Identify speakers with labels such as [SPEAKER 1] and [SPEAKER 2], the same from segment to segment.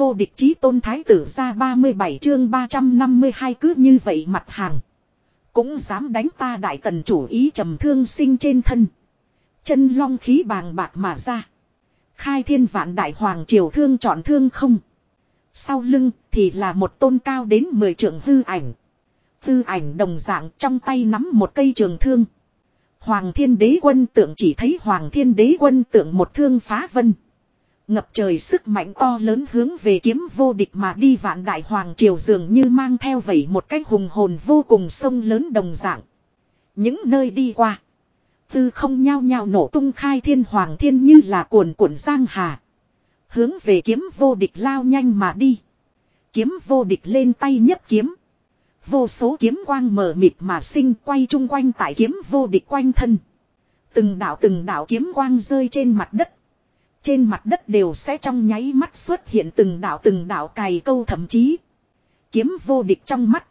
[SPEAKER 1] vô địch chí tôn thái tử ra 37 chương 352 cứ như vậy mặt hàng. Cũng dám đánh ta đại tần chủ ý trầm thương sinh trên thân. Chân long khí bàng bạc mà ra. Khai thiên vạn đại hoàng triều thương chọn thương không. Sau lưng thì là một tôn cao đến 10 trượng hư ảnh. Hư ảnh đồng dạng trong tay nắm một cây trường thương. Hoàng thiên đế quân tượng chỉ thấy hoàng thiên đế quân tượng một thương phá vân. Ngập trời sức mạnh to lớn hướng về kiếm vô địch mà đi vạn đại hoàng triều dường như mang theo vẩy một cái hùng hồn vô cùng sông lớn đồng dạng. Những nơi đi qua. Tư không nhao nhao nổ tung khai thiên hoàng thiên như là cuồn cuộn giang hà. Hướng về kiếm vô địch lao nhanh mà đi. Kiếm vô địch lên tay nhất kiếm. Vô số kiếm quang mờ mịt mà sinh quay chung quanh tại kiếm vô địch quanh thân. Từng đạo từng đạo kiếm quang rơi trên mặt đất. Trên mặt đất đều sẽ trong nháy mắt xuất hiện từng đảo từng đảo cày câu thậm chí. Kiếm vô địch trong mắt.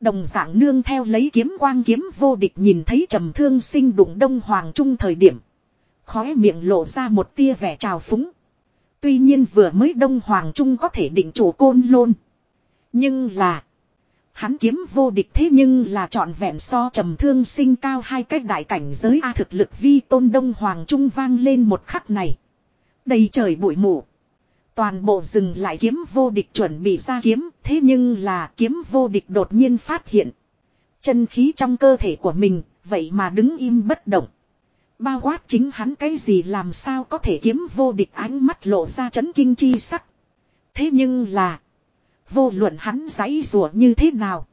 [SPEAKER 1] Đồng dạng nương theo lấy kiếm quang kiếm vô địch nhìn thấy trầm thương sinh đụng đông hoàng trung thời điểm. Khóe miệng lộ ra một tia vẻ trào phúng. Tuy nhiên vừa mới đông hoàng trung có thể định chủ côn lôn. Nhưng là. Hắn kiếm vô địch thế nhưng là trọn vẹn so trầm thương sinh cao hai cách đại cảnh giới A thực lực vi tôn đông hoàng trung vang lên một khắc này. Đầy trời bụi mù. Toàn bộ dừng lại kiếm vô địch chuẩn bị ra kiếm, thế nhưng là kiếm vô địch đột nhiên phát hiện. Chân khí trong cơ thể của mình, vậy mà đứng im bất động. Bao quát chính hắn cái gì làm sao có thể kiếm vô địch ánh mắt lộ ra chấn kinh chi sắc. Thế nhưng là, vô luận hắn giấy rùa như thế nào,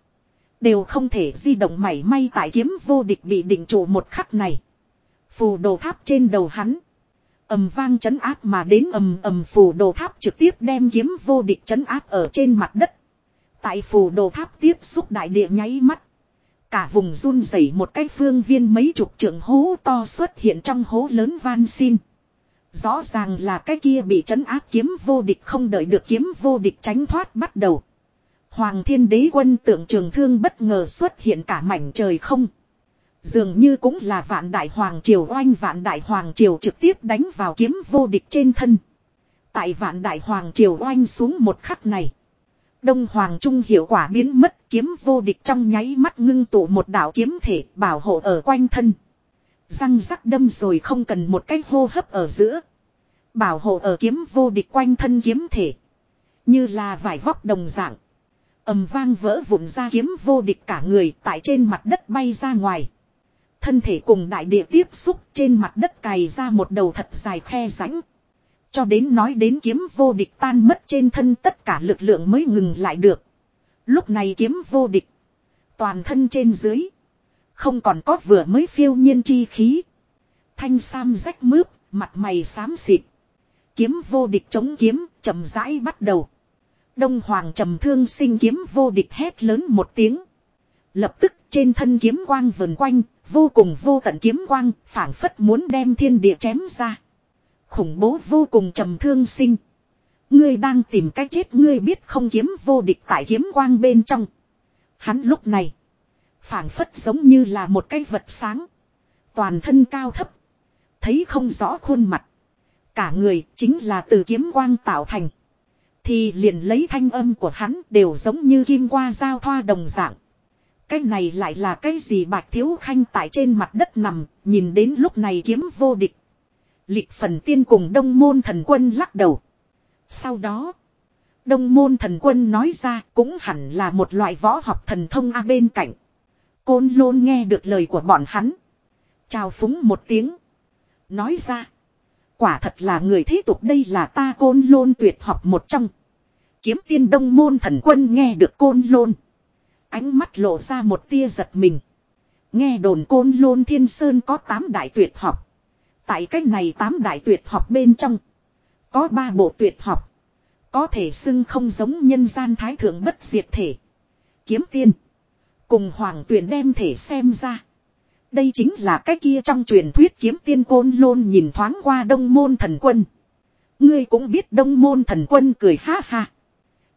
[SPEAKER 1] đều không thể di động mảy may tại kiếm vô địch bị định trụ một khắc này. Phù đồ tháp trên đầu hắn ầm vang chấn áp mà đến ầm ầm phù đồ tháp trực tiếp đem kiếm vô địch chấn áp ở trên mặt đất. Tại phù đồ tháp tiếp xúc đại địa nháy mắt. Cả vùng run rẩy một cái phương viên mấy chục trượng hố to xuất hiện trong hố lớn van xin. Rõ ràng là cái kia bị chấn áp kiếm vô địch không đợi được kiếm vô địch tránh thoát bắt đầu. Hoàng thiên đế quân tượng trường thương bất ngờ xuất hiện cả mảnh trời không. Dường như cũng là vạn đại hoàng triều oanh vạn đại hoàng triều trực tiếp đánh vào kiếm vô địch trên thân. Tại vạn đại hoàng triều oanh xuống một khắc này. Đông hoàng trung hiệu quả biến mất, kiếm vô địch trong nháy mắt ngưng tụ một đạo kiếm thể bảo hộ ở quanh thân. Răng rắc đâm rồi không cần một cái hô hấp ở giữa. Bảo hộ ở kiếm vô địch quanh thân kiếm thể. Như là vải vóc đồng dạng. ầm vang vỡ vụn ra kiếm vô địch cả người tại trên mặt đất bay ra ngoài. Thân thể cùng đại địa tiếp xúc trên mặt đất cày ra một đầu thật dài khe rãnh. Cho đến nói đến kiếm vô địch tan mất trên thân tất cả lực lượng mới ngừng lại được. Lúc này kiếm vô địch. Toàn thân trên dưới. Không còn có vừa mới phiêu nhiên chi khí. Thanh sam rách mướp, mặt mày xám xịt. Kiếm vô địch chống kiếm, chậm rãi bắt đầu. Đông Hoàng trầm thương sinh kiếm vô địch hét lớn một tiếng. Lập tức trên thân kiếm quang vần quanh, vô cùng vô tận kiếm quang, phảng phất muốn đem thiên địa chém ra. Khủng bố vô cùng trầm thương sinh. Ngươi đang tìm cách chết ngươi biết không kiếm vô địch tại kiếm quang bên trong. Hắn lúc này, phảng phất giống như là một cái vật sáng. Toàn thân cao thấp, thấy không rõ khuôn mặt. Cả người chính là từ kiếm quang tạo thành. Thì liền lấy thanh âm của hắn đều giống như kim qua giao thoa đồng dạng. Cái này lại là cái gì bạch thiếu khanh tại trên mặt đất nằm, nhìn đến lúc này kiếm vô địch. Lịch phần tiên cùng đông môn thần quân lắc đầu. Sau đó, đông môn thần quân nói ra cũng hẳn là một loại võ học thần thông a bên cạnh. Côn lôn nghe được lời của bọn hắn. Chào phúng một tiếng. Nói ra. Quả thật là người thế tục đây là ta côn lôn tuyệt học một trong. Kiếm tiên đông môn thần quân nghe được côn lôn. Ánh mắt lộ ra một tia giật mình. Nghe đồn côn lôn thiên sơn có tám đại tuyệt học. Tại cách này tám đại tuyệt học bên trong. Có ba bộ tuyệt học. Có thể xưng không giống nhân gian thái thượng bất diệt thể. Kiếm tiên. Cùng hoàng tuyển đem thể xem ra. Đây chính là cái kia trong truyền thuyết kiếm tiên côn lôn nhìn thoáng qua đông môn thần quân. Ngươi cũng biết đông môn thần quân cười ha ha.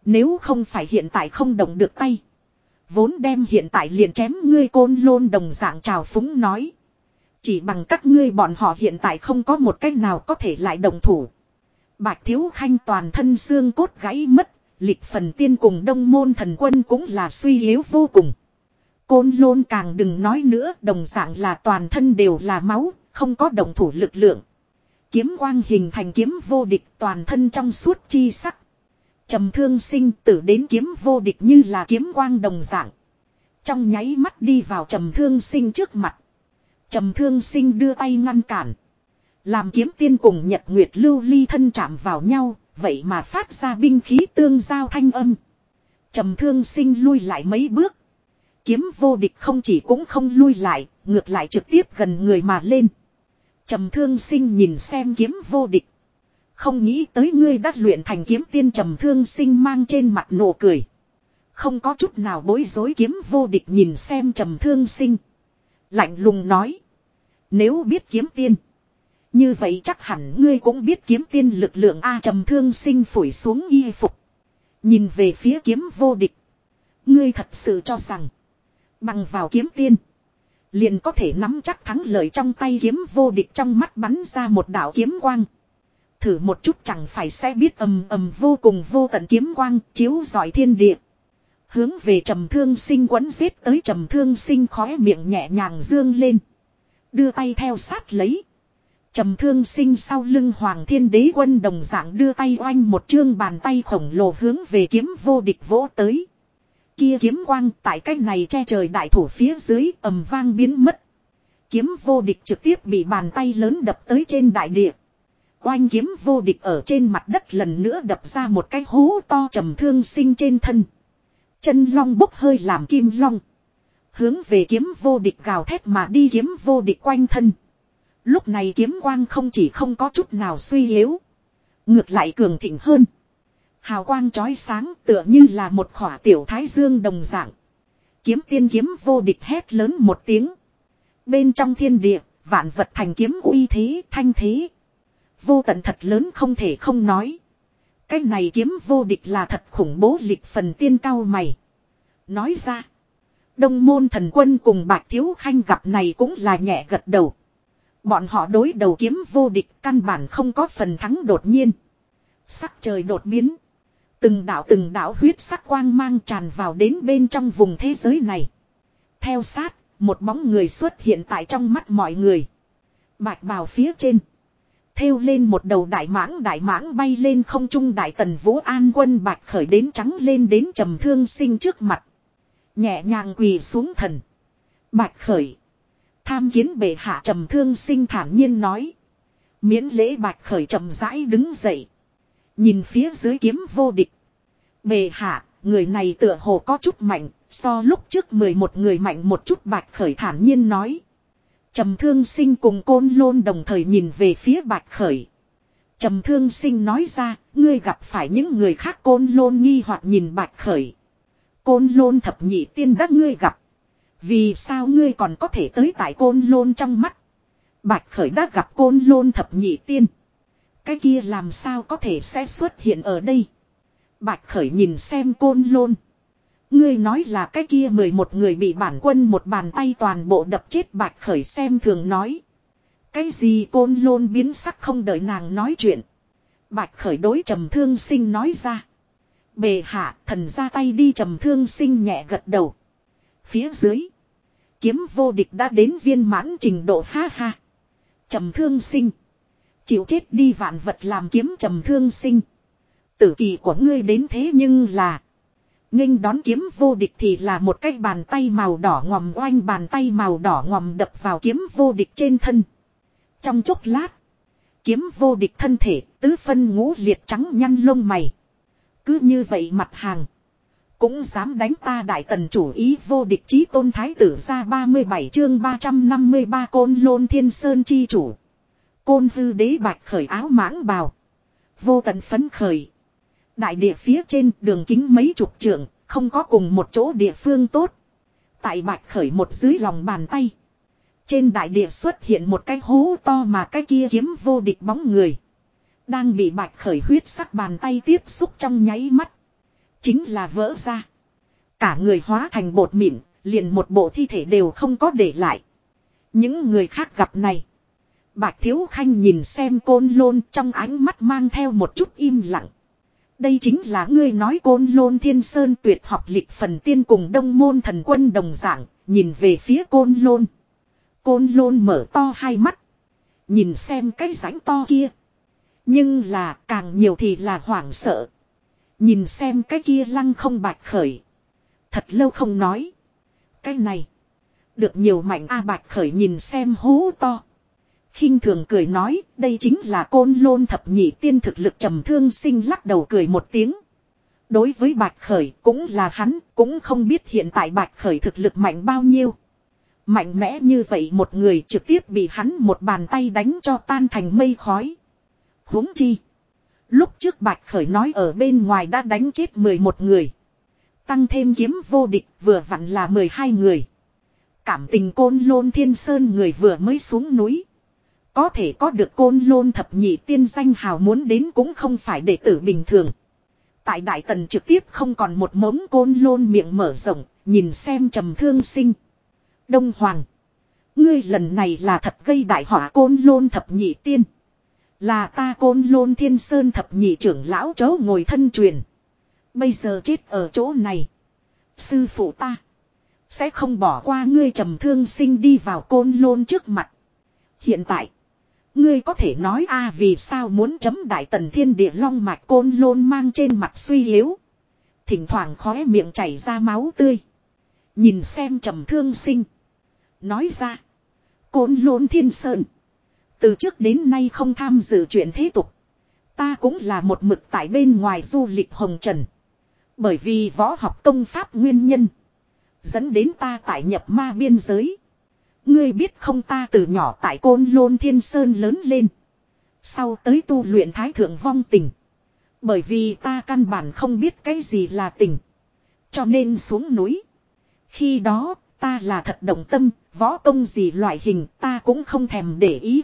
[SPEAKER 1] Nếu không phải hiện tại không động được tay. Vốn đem hiện tại liền chém ngươi côn lôn đồng dạng trào phúng nói. Chỉ bằng các ngươi bọn họ hiện tại không có một cách nào có thể lại đồng thủ. Bạch Thiếu Khanh toàn thân xương cốt gãy mất, lịch phần tiên cùng đông môn thần quân cũng là suy yếu vô cùng. Côn lôn càng đừng nói nữa, đồng dạng là toàn thân đều là máu, không có đồng thủ lực lượng. Kiếm quang hình thành kiếm vô địch toàn thân trong suốt chi sắc trầm thương sinh tử đến kiếm vô địch như là kiếm quang đồng dạng. Trong nháy mắt đi vào trầm thương sinh trước mặt. Trầm thương sinh đưa tay ngăn cản. Làm kiếm tiên cùng nhật nguyệt lưu ly thân chạm vào nhau, vậy mà phát ra binh khí tương giao thanh âm. Trầm thương sinh lui lại mấy bước. Kiếm vô địch không chỉ cũng không lui lại, ngược lại trực tiếp gần người mà lên. Trầm thương sinh nhìn xem kiếm vô địch. Không nghĩ tới ngươi đã luyện thành kiếm tiên trầm thương sinh mang trên mặt nụ cười. Không có chút nào bối rối kiếm vô địch nhìn xem trầm thương sinh. Lạnh lùng nói. Nếu biết kiếm tiên. Như vậy chắc hẳn ngươi cũng biết kiếm tiên lực lượng A trầm thương sinh phủi xuống y phục. Nhìn về phía kiếm vô địch. Ngươi thật sự cho rằng. Bằng vào kiếm tiên. Liền có thể nắm chắc thắng lợi trong tay kiếm vô địch trong mắt bắn ra một đạo kiếm quang. Thử một chút chẳng phải sẽ biết ầm ầm vô cùng vô tận kiếm quang chiếu giỏi thiên địa. Hướng về trầm thương sinh quấn giết tới trầm thương sinh khóe miệng nhẹ nhàng dương lên. Đưa tay theo sát lấy. Trầm thương sinh sau lưng hoàng thiên đế quân đồng dạng đưa tay oanh một chương bàn tay khổng lồ hướng về kiếm vô địch vỗ tới. Kia kiếm quang tại cách này che trời đại thủ phía dưới ầm vang biến mất. Kiếm vô địch trực tiếp bị bàn tay lớn đập tới trên đại địa. Oanh kiếm vô địch ở trên mặt đất lần nữa đập ra một cái hố to trầm thương sinh trên thân. Chân long bốc hơi làm kim long. Hướng về kiếm vô địch gào thét mà đi kiếm vô địch quanh thân. Lúc này kiếm quang không chỉ không có chút nào suy yếu. Ngược lại cường thịnh hơn. Hào quang chói sáng tựa như là một khỏa tiểu thái dương đồng dạng. Kiếm tiên kiếm vô địch hét lớn một tiếng. Bên trong thiên địa, vạn vật thành kiếm uy thế, thanh thế. Vô tận thật lớn không thể không nói. Cái này kiếm vô địch là thật khủng bố lịch phần tiên cao mày. Nói ra. Đông môn thần quân cùng bạc thiếu khanh gặp này cũng là nhẹ gật đầu. Bọn họ đối đầu kiếm vô địch căn bản không có phần thắng đột nhiên. Sắc trời đột biến. Từng đạo từng đạo huyết sắc quang mang tràn vào đến bên trong vùng thế giới này. Theo sát, một bóng người xuất hiện tại trong mắt mọi người. Bạch bào phía trên. Thêu lên một đầu đại mãng đại mãng bay lên không trung đại tần vũ an quân bạch khởi đến trắng lên đến trầm thương sinh trước mặt. Nhẹ nhàng quỳ xuống thần. Bạch khởi. Tham kiến bệ hạ trầm thương sinh thản nhiên nói. Miễn lễ bạch khởi trầm rãi đứng dậy. Nhìn phía dưới kiếm vô địch. Bệ hạ, người này tựa hồ có chút mạnh, so lúc trước 11 người mạnh một chút bạch khởi thản nhiên nói. Trầm thương sinh cùng côn lôn đồng thời nhìn về phía bạch khởi. Trầm thương sinh nói ra, ngươi gặp phải những người khác côn lôn nghi hoặc nhìn bạch khởi. Côn lôn thập nhị tiên đã ngươi gặp. Vì sao ngươi còn có thể tới tại côn lôn trong mắt? Bạch khởi đã gặp côn lôn thập nhị tiên. Cái kia làm sao có thể sẽ xuất hiện ở đây? Bạch khởi nhìn xem côn lôn. Ngươi nói là cái kia mười một người bị bản quân một bàn tay toàn bộ đập chết bạch khởi xem thường nói. Cái gì côn lôn biến sắc không đợi nàng nói chuyện. Bạch khởi đối trầm thương sinh nói ra. Bề hạ, thần ra tay đi trầm thương sinh nhẹ gật đầu. Phía dưới. Kiếm vô địch đã đến viên mãn trình độ ha ha. Trầm thương sinh. Chịu chết đi vạn vật làm kiếm trầm thương sinh. Tử kỳ của ngươi đến thế nhưng là nghênh đón kiếm vô địch thì là một cái bàn tay màu đỏ ngòm oanh bàn tay màu đỏ ngòm đập vào kiếm vô địch trên thân. Trong chốc lát. Kiếm vô địch thân thể, tứ phân ngũ liệt trắng nhăn lông mày. Cứ như vậy mặt hàng. Cũng dám đánh ta đại tần chủ ý vô địch chí tôn thái tử ra 37 chương 353 côn lôn thiên sơn chi chủ. Côn hư đế bạch khởi áo mãng bào. Vô tận phấn khởi. Đại địa phía trên đường kính mấy chục trượng, không có cùng một chỗ địa phương tốt. Tại bạch khởi một dưới lòng bàn tay. Trên đại địa xuất hiện một cái hố to mà cái kia kiếm vô địch bóng người. Đang bị bạch khởi huyết sắc bàn tay tiếp xúc trong nháy mắt. Chính là vỡ ra. Cả người hóa thành bột mịn, liền một bộ thi thể đều không có để lại. Những người khác gặp này. Bạch Thiếu Khanh nhìn xem côn lôn trong ánh mắt mang theo một chút im lặng. Đây chính là ngươi nói côn lôn thiên sơn tuyệt học lịch phần tiên cùng đông môn thần quân đồng dạng, nhìn về phía côn lôn. Côn lôn mở to hai mắt. Nhìn xem cái rãnh to kia. Nhưng là càng nhiều thì là hoảng sợ. Nhìn xem cái kia lăng không bạch khởi. Thật lâu không nói. Cái này. Được nhiều mạnh A bạch khởi nhìn xem hố to khinh thường cười nói, đây chính là côn lôn thập nhị tiên thực lực trầm thương sinh lắc đầu cười một tiếng. Đối với Bạch Khởi cũng là hắn, cũng không biết hiện tại Bạch Khởi thực lực mạnh bao nhiêu. Mạnh mẽ như vậy một người trực tiếp bị hắn một bàn tay đánh cho tan thành mây khói. huống chi. Lúc trước Bạch Khởi nói ở bên ngoài đã đánh chết 11 người. Tăng thêm kiếm vô địch vừa vặn là 12 người. Cảm tình côn lôn thiên sơn người vừa mới xuống núi. Có thể có được côn lôn thập nhị tiên danh hào muốn đến cũng không phải đệ tử bình thường. Tại đại tần trực tiếp không còn một mống côn lôn miệng mở rộng, nhìn xem trầm thương sinh. Đông Hoàng. Ngươi lần này là thật gây đại họa côn lôn thập nhị tiên. Là ta côn lôn thiên sơn thập nhị trưởng lão chớ ngồi thân truyền. Bây giờ chết ở chỗ này. Sư phụ ta. Sẽ không bỏ qua ngươi trầm thương sinh đi vào côn lôn trước mặt. Hiện tại. Ngươi có thể nói a à vì sao muốn chấm đại tần thiên địa long mạch côn lôn mang trên mặt suy yếu. Thỉnh thoảng khóe miệng chảy ra máu tươi. Nhìn xem trầm thương sinh. Nói ra. Côn lôn thiên sơn. Từ trước đến nay không tham dự chuyện thế tục. Ta cũng là một mực tại bên ngoài du lịch hồng trần. Bởi vì võ học công pháp nguyên nhân. Dẫn đến ta tại nhập ma biên giới. Ngươi biết không ta từ nhỏ tại côn lôn thiên sơn lớn lên. Sau tới tu luyện thái thượng vong tình. Bởi vì ta căn bản không biết cái gì là tình. Cho nên xuống núi. Khi đó, ta là thật động tâm, võ công gì loại hình ta cũng không thèm để ý.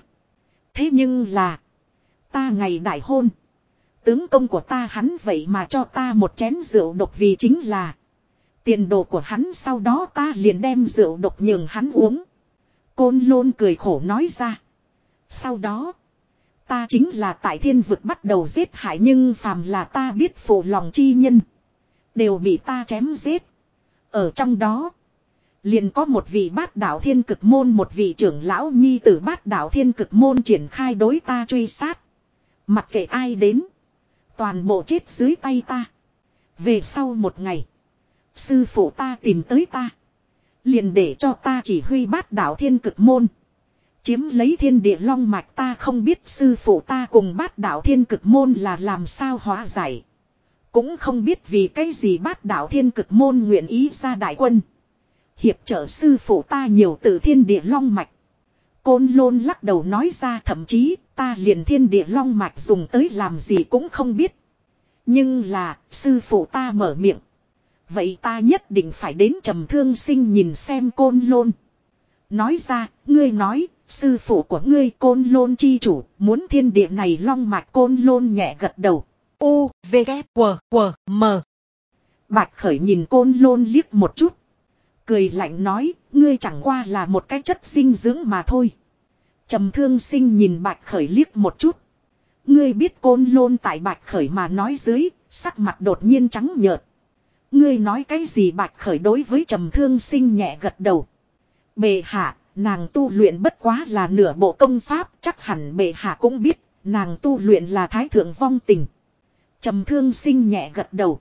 [SPEAKER 1] Thế nhưng là, ta ngày đại hôn. Tướng công của ta hắn vậy mà cho ta một chén rượu độc vì chính là tiền đồ của hắn sau đó ta liền đem rượu độc nhường hắn uống. Côn lôn cười khổ nói ra. Sau đó. Ta chính là tại thiên vực bắt đầu giết hại nhưng phàm là ta biết phụ lòng chi nhân. Đều bị ta chém giết. Ở trong đó. Liền có một vị bát đạo thiên cực môn, một vị trưởng lão nhi tử bát đạo thiên cực môn triển khai đối ta truy sát. Mặc kệ ai đến. Toàn bộ chết dưới tay ta. Về sau một ngày. Sư phụ ta tìm tới ta. Liền để cho ta chỉ huy bát đạo thiên cực môn. Chiếm lấy thiên địa long mạch ta không biết sư phụ ta cùng bát đạo thiên cực môn là làm sao hóa giải. Cũng không biết vì cái gì bát đạo thiên cực môn nguyện ý ra đại quân. Hiệp trợ sư phụ ta nhiều từ thiên địa long mạch. Côn lôn lắc đầu nói ra thậm chí ta liền thiên địa long mạch dùng tới làm gì cũng không biết. Nhưng là, sư phụ ta mở miệng. Vậy ta nhất định phải đến trầm thương sinh nhìn xem côn lôn. Nói ra, ngươi nói, sư phụ của ngươi côn lôn chi chủ, muốn thiên địa này long mạch côn lôn nhẹ gật đầu. U, V, K, W, W, M. Bạch khởi nhìn côn lôn liếc một chút. Cười lạnh nói, ngươi chẳng qua là một cái chất sinh dưỡng mà thôi. Trầm thương sinh nhìn bạch khởi liếc một chút. Ngươi biết côn lôn tại bạch khởi mà nói dưới, sắc mặt đột nhiên trắng nhợt. Ngươi nói cái gì bạch khởi đối với trầm thương sinh nhẹ gật đầu. Bệ hạ, nàng tu luyện bất quá là nửa bộ công pháp, chắc hẳn bệ hạ cũng biết, nàng tu luyện là thái thượng vong tình. Trầm thương sinh nhẹ gật đầu.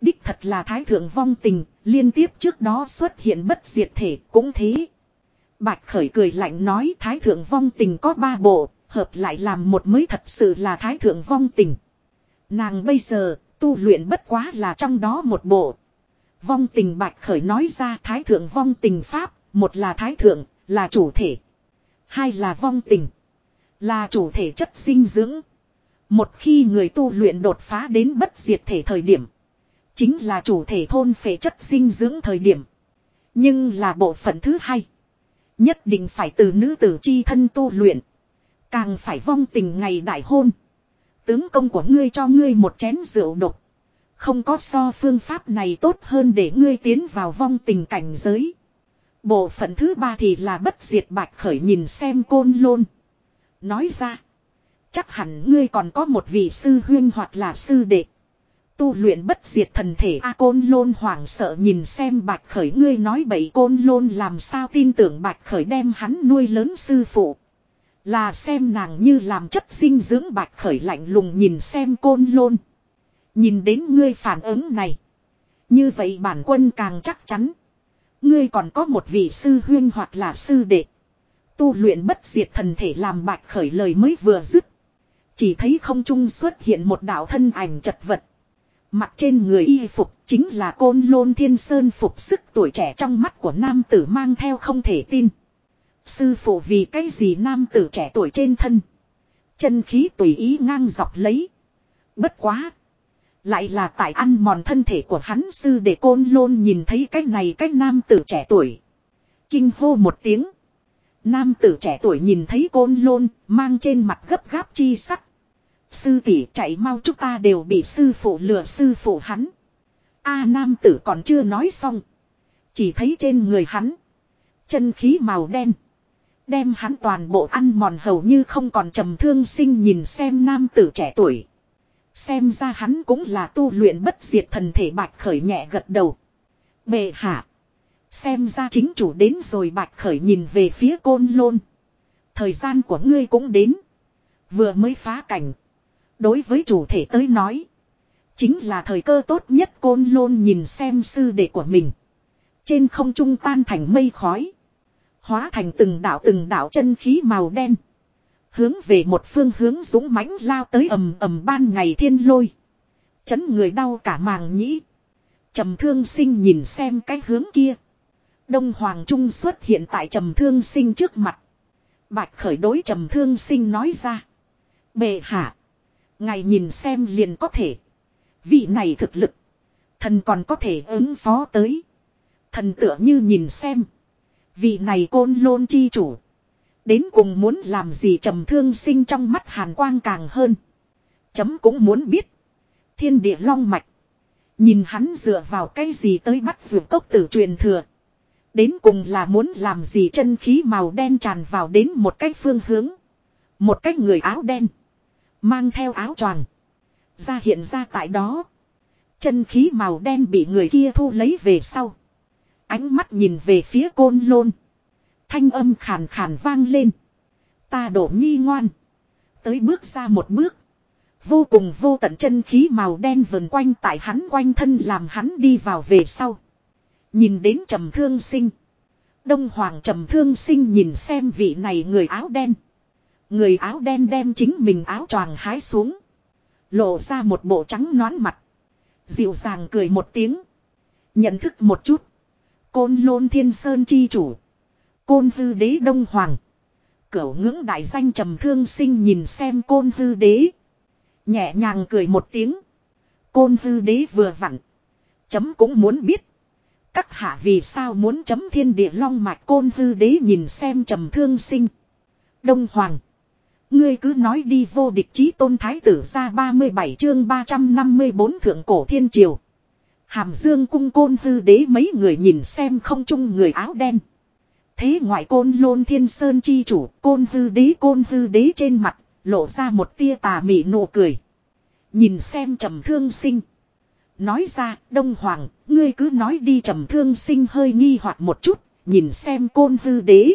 [SPEAKER 1] Đích thật là thái thượng vong tình, liên tiếp trước đó xuất hiện bất diệt thể, cũng thế. Bạch khởi cười lạnh nói thái thượng vong tình có ba bộ, hợp lại làm một mới thật sự là thái thượng vong tình. Nàng bây giờ Tu luyện bất quá là trong đó một bộ. Vong tình bạch khởi nói ra thái thượng vong tình pháp, một là thái thượng, là chủ thể. Hai là vong tình, là chủ thể chất sinh dưỡng. Một khi người tu luyện đột phá đến bất diệt thể thời điểm, chính là chủ thể thôn phệ chất sinh dưỡng thời điểm. Nhưng là bộ phận thứ hai, nhất định phải từ nữ tử chi thân tu luyện. Càng phải vong tình ngày đại hôn. Tướng công của ngươi cho ngươi một chén rượu độc. Không có so phương pháp này tốt hơn để ngươi tiến vào vong tình cảnh giới. Bộ phận thứ ba thì là bất diệt bạch khởi nhìn xem côn lôn. Nói ra. Chắc hẳn ngươi còn có một vị sư huyên hoặc là sư đệ. Tu luyện bất diệt thần thể A Côn Lôn hoảng sợ nhìn xem Bạch Khởi, ngươi nói bậy Côn Lôn làm sao tin tưởng Bạch Khởi đem hắn nuôi lớn sư phụ. Là xem nàng như làm chất dinh dưỡng Bạch Khởi lạnh lùng nhìn xem Côn Lôn. Nhìn đến ngươi phản ứng này. Như vậy bản quân càng chắc chắn. Ngươi còn có một vị sư huyên hoặc là sư đệ. Tu luyện bất diệt thần thể làm Bạch Khởi lời mới vừa dứt. Chỉ thấy không trung xuất hiện một đạo thân ảnh chật vật. Mặt trên người y phục chính là côn lôn thiên sơn phục sức tuổi trẻ trong mắt của nam tử mang theo không thể tin. Sư phụ vì cái gì nam tử trẻ tuổi trên thân. Chân khí tùy ý ngang dọc lấy. Bất quá. Lại là tại ăn mòn thân thể của hắn sư để côn lôn nhìn thấy cái này cái nam tử trẻ tuổi. Kinh hô một tiếng. Nam tử trẻ tuổi nhìn thấy côn lôn mang trên mặt gấp gáp chi sắc Sư tỷ chạy mau chúng ta đều bị sư phụ lừa sư phụ hắn. A nam tử còn chưa nói xong. Chỉ thấy trên người hắn. Chân khí màu đen. Đem hắn toàn bộ ăn mòn hầu như không còn trầm thương sinh nhìn xem nam tử trẻ tuổi. Xem ra hắn cũng là tu luyện bất diệt thần thể bạch khởi nhẹ gật đầu. Bệ hạ. Xem ra chính chủ đến rồi bạch khởi nhìn về phía côn lôn. Thời gian của ngươi cũng đến. Vừa mới phá cảnh. Đối với chủ thể tới nói. Chính là thời cơ tốt nhất côn lôn nhìn xem sư đệ của mình. Trên không trung tan thành mây khói. Hóa thành từng đạo từng đạo chân khí màu đen. Hướng về một phương hướng dũng mãnh lao tới ầm ầm ban ngày thiên lôi. Chấn người đau cả màng nhĩ. Trầm thương sinh nhìn xem cái hướng kia. Đông Hoàng Trung xuất hiện tại trầm thương sinh trước mặt. Bạch khởi đối trầm thương sinh nói ra. Bệ hạ. Ngài nhìn xem liền có thể. Vị này thực lực. Thần còn có thể ứng phó tới. Thần tựa như nhìn xem. Vị này côn lôn chi chủ. Đến cùng muốn làm gì trầm thương sinh trong mắt hàn quang càng hơn. Chấm cũng muốn biết. Thiên địa long mạch. Nhìn hắn dựa vào cái gì tới bắt dược cốc tử truyền thừa. Đến cùng là muốn làm gì chân khí màu đen tràn vào đến một cái phương hướng. Một cái người áo đen. Mang theo áo choàng. Ra hiện ra tại đó. Chân khí màu đen bị người kia thu lấy về sau. Ánh mắt nhìn về phía côn lôn. Thanh âm khàn khàn vang lên. Ta đổ nhi ngoan. Tới bước ra một bước. Vô cùng vô tận chân khí màu đen vần quanh tại hắn quanh thân làm hắn đi vào về sau. Nhìn đến trầm thương sinh. Đông Hoàng trầm thương sinh nhìn xem vị này người áo đen. Người áo đen đem chính mình áo choàng hái xuống. Lộ ra một bộ trắng nón mặt. Dịu dàng cười một tiếng. Nhận thức một chút. Côn lôn thiên sơn chi chủ. Côn hư đế đông hoàng. Cửu ngưỡng đại danh trầm thương sinh nhìn xem côn hư đế. Nhẹ nhàng cười một tiếng. Côn hư đế vừa vặn. Chấm cũng muốn biết. Các hạ vì sao muốn chấm thiên địa long mạch côn hư đế nhìn xem trầm thương sinh. Đông hoàng. Ngươi cứ nói đi vô địch chí tôn thái tử ra 37 chương 354 thượng cổ thiên triều. Hàm dương cung côn hư đế mấy người nhìn xem không chung người áo đen. Thế ngoại côn lôn thiên sơn chi chủ côn hư đế côn hư đế trên mặt lộ ra một tia tà mị nụ cười. Nhìn xem trầm thương sinh. Nói ra đông hoàng ngươi cứ nói đi trầm thương sinh hơi nghi hoặc một chút nhìn xem côn hư đế.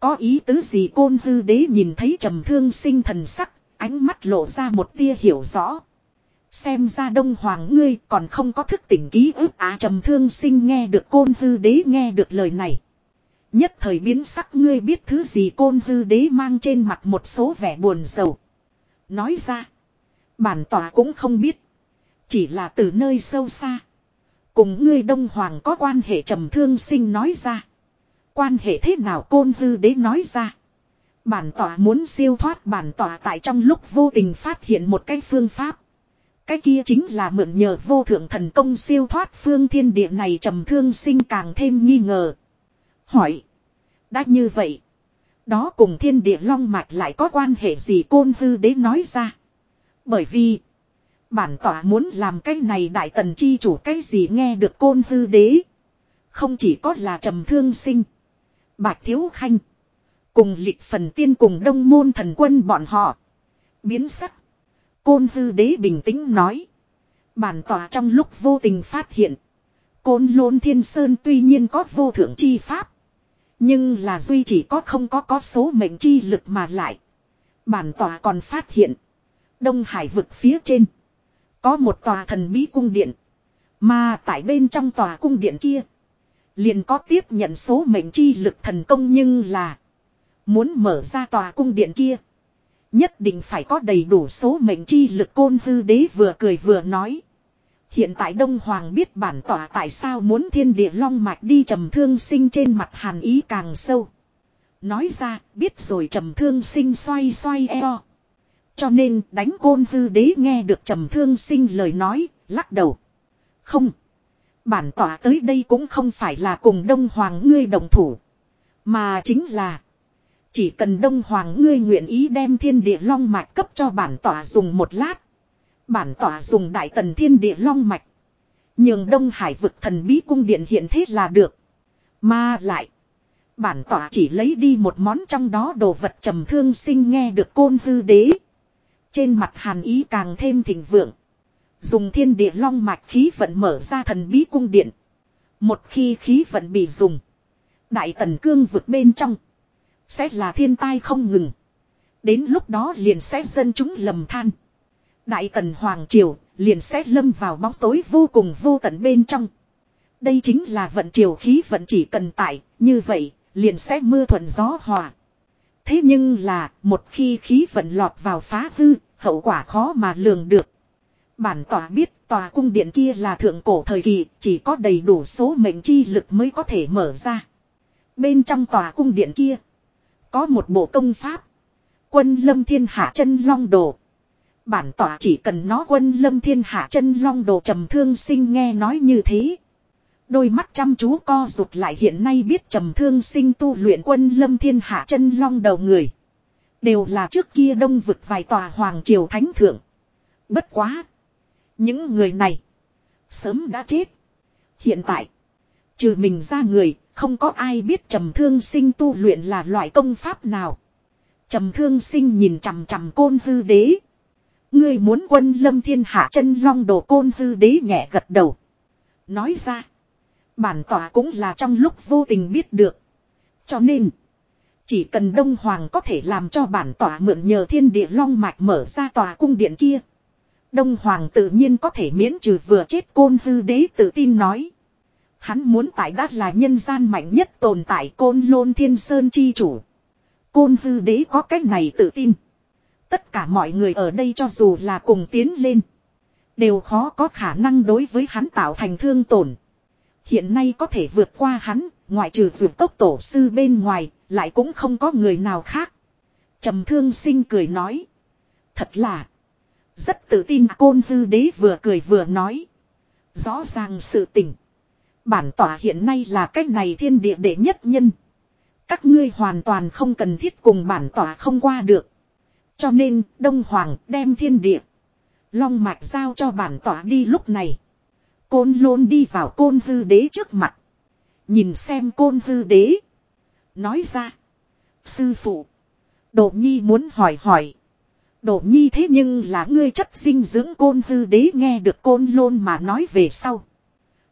[SPEAKER 1] Có ý tứ gì côn hư đế nhìn thấy trầm thương sinh thần sắc, ánh mắt lộ ra một tia hiểu rõ. Xem ra đông hoàng ngươi còn không có thức tỉnh ký ức á trầm thương sinh nghe được côn hư đế nghe được lời này. Nhất thời biến sắc ngươi biết thứ gì côn hư đế mang trên mặt một số vẻ buồn sầu. Nói ra, bản tòa cũng không biết. Chỉ là từ nơi sâu xa. Cùng ngươi đông hoàng có quan hệ trầm thương sinh nói ra. Quan hệ thế nào côn hư đế nói ra. Bản tỏa muốn siêu thoát bản tỏa tại trong lúc vô tình phát hiện một cái phương pháp. Cái kia chính là mượn nhờ vô thượng thần công siêu thoát phương thiên địa này trầm thương sinh càng thêm nghi ngờ. Hỏi. Đã như vậy. Đó cùng thiên địa long mạch lại có quan hệ gì côn hư đế nói ra. Bởi vì. Bản tỏa muốn làm cái này đại tần chi chủ cái gì nghe được côn hư đế. Không chỉ có là trầm thương sinh. Bạch Thiếu Khanh. Cùng lịch phần tiên cùng đông môn thần quân bọn họ. Biến sắc. Côn hư đế bình tĩnh nói. Bản tỏa trong lúc vô tình phát hiện. Côn lôn thiên sơn tuy nhiên có vô thượng chi pháp. Nhưng là duy chỉ có không có có số mệnh chi lực mà lại. Bản tòa còn phát hiện. Đông Hải vực phía trên. Có một tòa thần bí cung điện. Mà tại bên trong tòa cung điện kia. Liền có tiếp nhận số mệnh chi lực thần công nhưng là. Muốn mở ra tòa cung điện kia. Nhất định phải có đầy đủ số mệnh chi lực côn hư đế vừa cười vừa nói. Hiện tại Đông Hoàng biết bản tỏa tại sao muốn thiên địa long mạch đi trầm thương sinh trên mặt hàn ý càng sâu. Nói ra, biết rồi trầm thương sinh xoay xoay eo. Cho nên đánh côn hư đế nghe được trầm thương sinh lời nói, lắc đầu. Không. Bản tỏa tới đây cũng không phải là cùng Đông Hoàng ngươi đồng thủ. Mà chính là. Chỉ cần Đông Hoàng ngươi nguyện ý đem thiên địa long mạch cấp cho bản tỏa dùng một lát. Bản tỏa dùng đại tần thiên địa long mạch. Nhường Đông Hải vực thần bí cung điện hiện thế là được. Mà lại. Bản tỏa chỉ lấy đi một món trong đó đồ vật trầm thương sinh nghe được côn hư đế. Trên mặt hàn ý càng thêm thịnh vượng. Dùng thiên địa long mạch khí vận mở ra thần bí cung điện. Một khi khí vận bị dùng. Đại tần cương vực bên trong. Sẽ là thiên tai không ngừng. Đến lúc đó liền sẽ dân chúng lầm than. Đại tần Hoàng Triều liền sẽ lâm vào bóng tối vô cùng vô tận bên trong. Đây chính là vận triều khí vận chỉ cần tải như vậy, liền sẽ mưa thuận gió hòa. Thế nhưng là, một khi khí vận lọt vào phá hư, hậu quả khó mà lường được. Bản tòa biết tòa cung điện kia là thượng cổ thời kỳ, chỉ có đầy đủ số mệnh chi lực mới có thể mở ra. Bên trong tòa cung điện kia, có một bộ công pháp. Quân lâm thiên hạ chân long đồ. Bản tỏa chỉ cần nó quân lâm thiên hạ chân long đồ trầm thương sinh nghe nói như thế. Đôi mắt chăm chú co rụt lại hiện nay biết trầm thương sinh tu luyện quân lâm thiên hạ chân long đầu người. Đều là trước kia đông vực vài tòa hoàng triều thánh thượng. Bất quá. Những người này. Sớm đã chết. Hiện tại. Trừ mình ra người. Không có ai biết trầm thương sinh tu luyện là loại công pháp nào. Trầm thương sinh nhìn chằm chằm côn hư đế. Ngươi muốn quân lâm thiên hạ chân long đồ côn hư đế nhẹ gật đầu. Nói ra. Bản tỏa cũng là trong lúc vô tình biết được. Cho nên. Chỉ cần Đông Hoàng có thể làm cho bản tỏa mượn nhờ thiên địa long mạch mở ra tòa cung điện kia. Đông Hoàng tự nhiên có thể miễn trừ vừa chết côn hư đế tự tin nói. Hắn muốn tại đát là nhân gian mạnh nhất tồn tại côn lôn thiên sơn chi chủ. Côn hư đế có cách này tự tin. Tất cả mọi người ở đây cho dù là cùng tiến lên. Đều khó có khả năng đối với hắn tạo thành thương tổn. Hiện nay có thể vượt qua hắn, ngoại trừ vượt tốc tổ sư bên ngoài, lại cũng không có người nào khác. trầm thương sinh cười nói. Thật là. Rất tự tin côn hư đế vừa cười vừa nói. Rõ ràng sự tình. Bản tỏa hiện nay là cách này thiên địa đệ nhất nhân. Các ngươi hoàn toàn không cần thiết cùng bản tỏa không qua được. Cho nên, Đông Hoàng đem thiên địa. Long mạch giao cho bản tỏa đi lúc này. Côn lôn đi vào côn hư đế trước mặt. Nhìn xem côn hư đế. Nói ra. Sư phụ. Độ nhi muốn hỏi hỏi. Độ nhi thế nhưng là ngươi chất dinh dưỡng côn hư đế nghe được côn lôn mà nói về sau.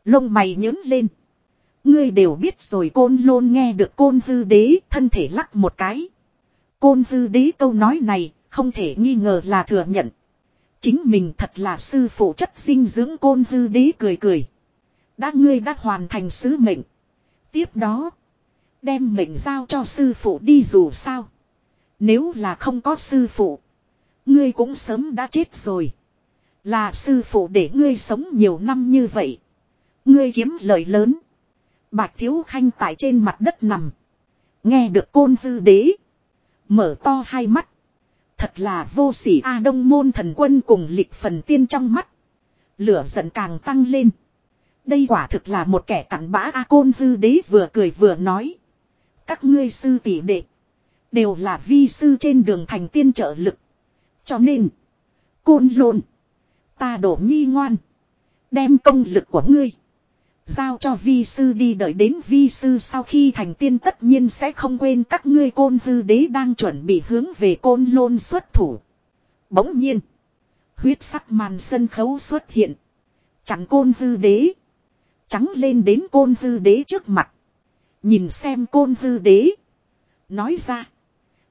[SPEAKER 1] Lông mày nhớn lên. Ngươi đều biết rồi côn lôn nghe được côn hư đế thân thể lắc một cái. Côn hư đế câu nói này không thể nghi ngờ là thừa nhận. Chính mình thật là sư phụ chất sinh dưỡng côn hư đế cười cười. Đã ngươi đã hoàn thành sứ mệnh. Tiếp đó. Đem mệnh giao cho sư phụ đi dù sao. Nếu là không có sư phụ. Ngươi cũng sớm đã chết rồi. Là sư phụ để ngươi sống nhiều năm như vậy. Ngươi kiếm lời lớn. Bạch Thiếu Khanh tại trên mặt đất nằm. Nghe được côn hư đế. Mở to hai mắt. Thật là vô sỉ A Đông môn thần quân cùng lịch phần tiên trong mắt. Lửa giận càng tăng lên. Đây quả thực là một kẻ cặn bã A Côn hư đế vừa cười vừa nói. Các ngươi sư tỷ đệ. Đều là vi sư trên đường thành tiên trợ lực. Cho nên. Côn lộn. Ta đổ nhi ngoan. Đem công lực của ngươi. Giao cho vi sư đi đợi đến vi sư sau khi thành tiên tất nhiên sẽ không quên các ngươi côn hư đế đang chuẩn bị hướng về côn lôn xuất thủ. Bỗng nhiên. Huyết sắc màn sân khấu xuất hiện. Chẳng côn hư đế. Trắng lên đến côn hư đế trước mặt. Nhìn xem côn hư đế. Nói ra.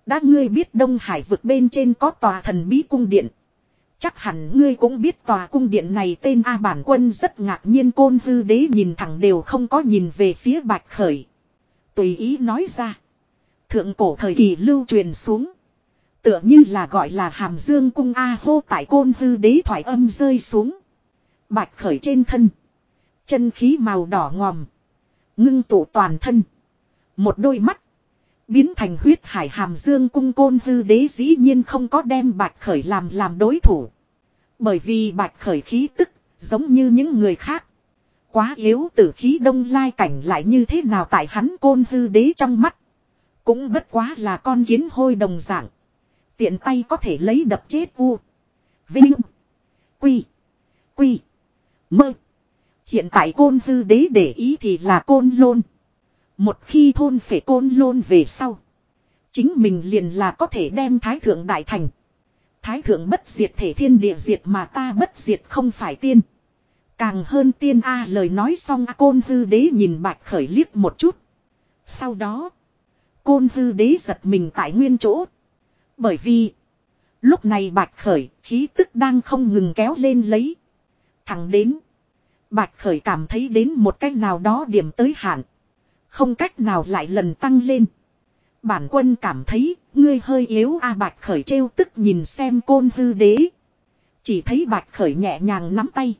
[SPEAKER 1] Đã ngươi biết Đông Hải vực bên trên có tòa thần bí cung điện. Chắc hẳn ngươi cũng biết tòa cung điện này tên A bản quân rất ngạc nhiên, côn hư đế nhìn thẳng đều không có nhìn về phía bạch khởi. Tùy ý nói ra. Thượng cổ thời kỳ lưu truyền xuống. Tựa như là gọi là hàm dương cung A hô tại côn hư đế thoại âm rơi xuống. Bạch khởi trên thân. Chân khí màu đỏ ngòm. Ngưng tụ toàn thân. Một đôi mắt. Biến thành huyết hải hàm dương cung côn hư đế dĩ nhiên không có đem bạch khởi làm làm đối thủ. Bởi vì bạch khởi khí tức, giống như những người khác. Quá yếu tử khí đông lai cảnh lại như thế nào tại hắn côn hư đế trong mắt. Cũng bất quá là con kiến hôi đồng dạng. Tiện tay có thể lấy đập chết u. Vinh. Quy. Quy. Mơ. Hiện tại côn hư đế để ý thì là côn lôn. Một khi thôn phệ côn lôn về sau. Chính mình liền là có thể đem thái thượng đại thành. Thái thượng bất diệt thể thiên địa diệt mà ta bất diệt không phải tiên. Càng hơn tiên A lời nói xong A côn hư đế nhìn bạch khởi liếc một chút. Sau đó. Côn hư đế giật mình tại nguyên chỗ. Bởi vì. Lúc này bạch khởi khí tức đang không ngừng kéo lên lấy. Thẳng đến. Bạch khởi cảm thấy đến một cách nào đó điểm tới hạn. Không cách nào lại lần tăng lên. Bản quân cảm thấy, ngươi hơi yếu a bạch khởi trêu tức nhìn xem côn hư đế. Chỉ thấy bạch khởi nhẹ nhàng nắm tay.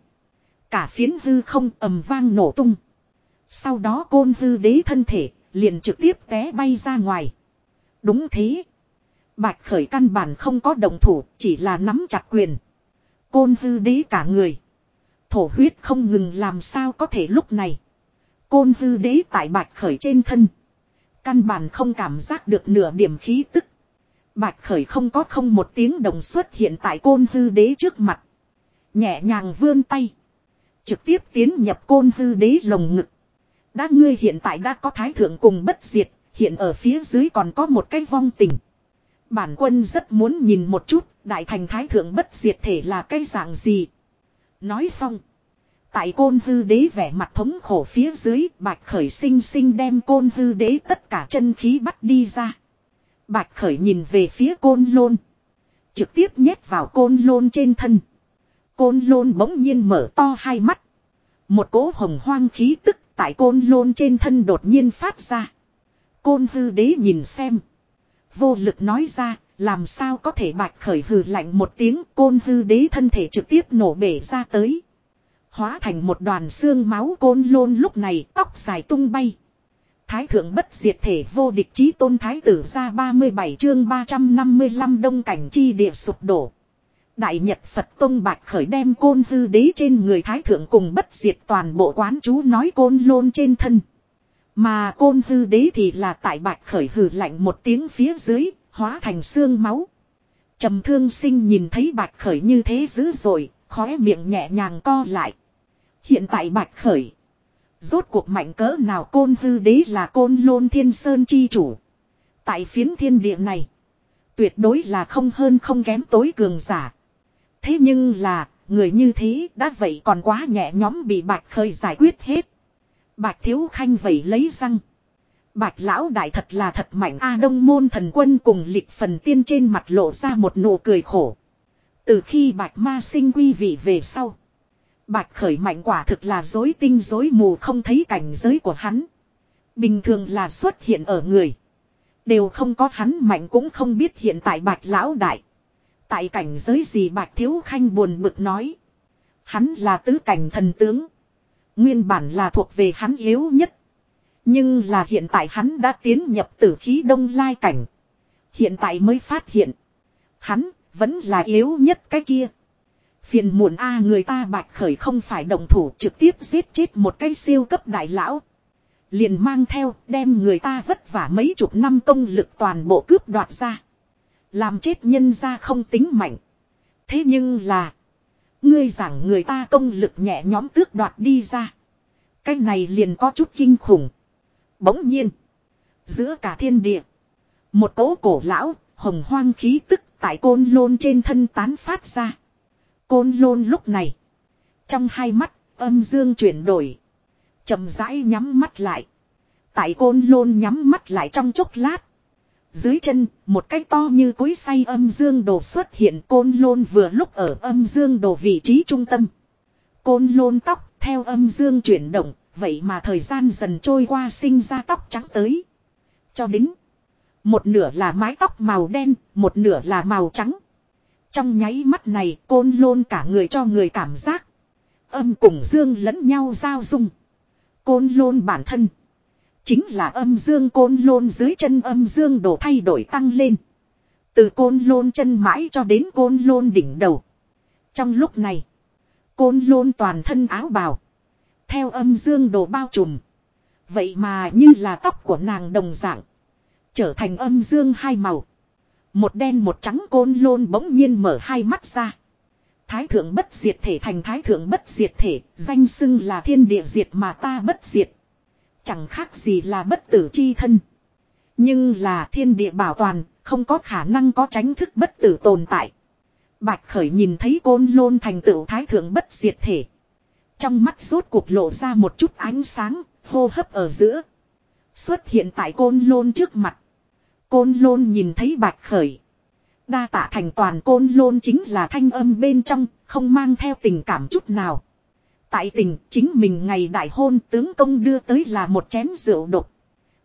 [SPEAKER 1] Cả phiến hư không ầm vang nổ tung. Sau đó côn hư đế thân thể, liền trực tiếp té bay ra ngoài. Đúng thế. Bạch khởi căn bản không có động thủ, chỉ là nắm chặt quyền. Côn hư đế cả người. Thổ huyết không ngừng làm sao có thể lúc này. Côn hư đế tại bạch khởi trên thân. Căn bản không cảm giác được nửa điểm khí tức. Bạch khởi không có không một tiếng đồng xuất hiện tại côn hư đế trước mặt. Nhẹ nhàng vươn tay. Trực tiếp tiến nhập côn hư đế lồng ngực. Đã ngươi hiện tại đã có thái thượng cùng bất diệt, hiện ở phía dưới còn có một cái vong tình. Bản quân rất muốn nhìn một chút, đại thành thái thượng bất diệt thể là cái dạng gì. Nói xong. Tại côn hư đế vẻ mặt thống khổ phía dưới, bạch khởi sinh sinh đem côn hư đế tất cả chân khí bắt đi ra. Bạch khởi nhìn về phía côn lôn. Trực tiếp nhét vào côn lôn trên thân. Côn lôn bỗng nhiên mở to hai mắt. Một cỗ hồng hoang khí tức tại côn lôn trên thân đột nhiên phát ra. Côn hư đế nhìn xem. Vô lực nói ra, làm sao có thể bạch khởi hừ lạnh một tiếng côn hư đế thân thể trực tiếp nổ bể ra tới. Hóa thành một đoàn xương máu côn lôn lúc này tóc dài tung bay. Thái thượng bất diệt thể vô địch chí tôn thái tử ra 37 chương 355 đông cảnh chi địa sụp đổ. Đại Nhật Phật Tông Bạch Khởi đem côn hư đế trên người thái thượng cùng bất diệt toàn bộ quán chú nói côn lôn trên thân. Mà côn hư đế thì là tại Bạch Khởi hừ lạnh một tiếng phía dưới, hóa thành xương máu. Trầm thương sinh nhìn thấy Bạch Khởi như thế dữ rồi, khóe miệng nhẹ nhàng co lại. Hiện tại bạch khởi. Rốt cuộc mạnh cỡ nào côn hư đế là côn lôn thiên sơn chi chủ. Tại phiến thiên địa này. Tuyệt đối là không hơn không kém tối cường giả. Thế nhưng là, người như thế đã vậy còn quá nhẹ nhóm bị bạch khởi giải quyết hết. Bạch thiếu khanh vậy lấy răng. Bạch lão đại thật là thật mạnh A đông môn thần quân cùng lịch phần tiên trên mặt lộ ra một nụ cười khổ. Từ khi bạch ma sinh quy vị về sau. Bạch khởi mạnh quả thực là dối tinh dối mù không thấy cảnh giới của hắn. Bình thường là xuất hiện ở người. Đều không có hắn mạnh cũng không biết hiện tại bạch lão đại. Tại cảnh giới gì bạch thiếu khanh buồn bực nói. Hắn là tứ cảnh thần tướng. Nguyên bản là thuộc về hắn yếu nhất. Nhưng là hiện tại hắn đã tiến nhập tử khí đông lai cảnh. Hiện tại mới phát hiện. Hắn vẫn là yếu nhất cái kia. Phiền muộn a người ta bạch khởi không phải đồng thủ trực tiếp giết chết một cái siêu cấp đại lão. Liền mang theo đem người ta vất vả mấy chục năm công lực toàn bộ cướp đoạt ra. Làm chết nhân ra không tính mạnh. Thế nhưng là. Ngươi rằng người ta công lực nhẹ nhóm tước đoạt đi ra. Cái này liền có chút kinh khủng. Bỗng nhiên. Giữa cả thiên địa. Một cỗ cổ lão, hồng hoang khí tức tại côn lôn trên thân tán phát ra. Côn lôn lúc này. Trong hai mắt, âm dương chuyển đổi. chậm rãi nhắm mắt lại. Tại côn lôn nhắm mắt lại trong chốc lát. Dưới chân, một cái to như cối say âm dương đồ xuất hiện côn lôn vừa lúc ở âm dương đồ vị trí trung tâm. Côn lôn tóc theo âm dương chuyển động, vậy mà thời gian dần trôi qua sinh ra tóc trắng tới. Cho đến một nửa là mái tóc màu đen, một nửa là màu trắng. Trong nháy mắt này, côn lôn cả người cho người cảm giác. Âm cùng dương lẫn nhau giao dung. Côn lôn bản thân. Chính là âm dương côn lôn dưới chân âm dương đổ thay đổi tăng lên. Từ côn lôn chân mãi cho đến côn lôn đỉnh đầu. Trong lúc này. Côn lôn toàn thân áo bào. Theo âm dương đồ bao trùm. Vậy mà như là tóc của nàng đồng dạng. Trở thành âm dương hai màu. Một đen một trắng côn lôn bỗng nhiên mở hai mắt ra. Thái thượng bất diệt thể thành thái thượng bất diệt thể, danh xưng là thiên địa diệt mà ta bất diệt. Chẳng khác gì là bất tử chi thân. Nhưng là thiên địa bảo toàn, không có khả năng có tránh thức bất tử tồn tại. Bạch khởi nhìn thấy côn lôn thành tựu thái thượng bất diệt thể. Trong mắt rốt cuộc lộ ra một chút ánh sáng, hô hấp ở giữa. Xuất hiện tại côn lôn trước mặt. Côn lôn nhìn thấy bạch khởi. Đa tạ thành toàn côn lôn chính là thanh âm bên trong, không mang theo tình cảm chút nào. Tại tình chính mình ngày đại hôn tướng công đưa tới là một chén rượu độc.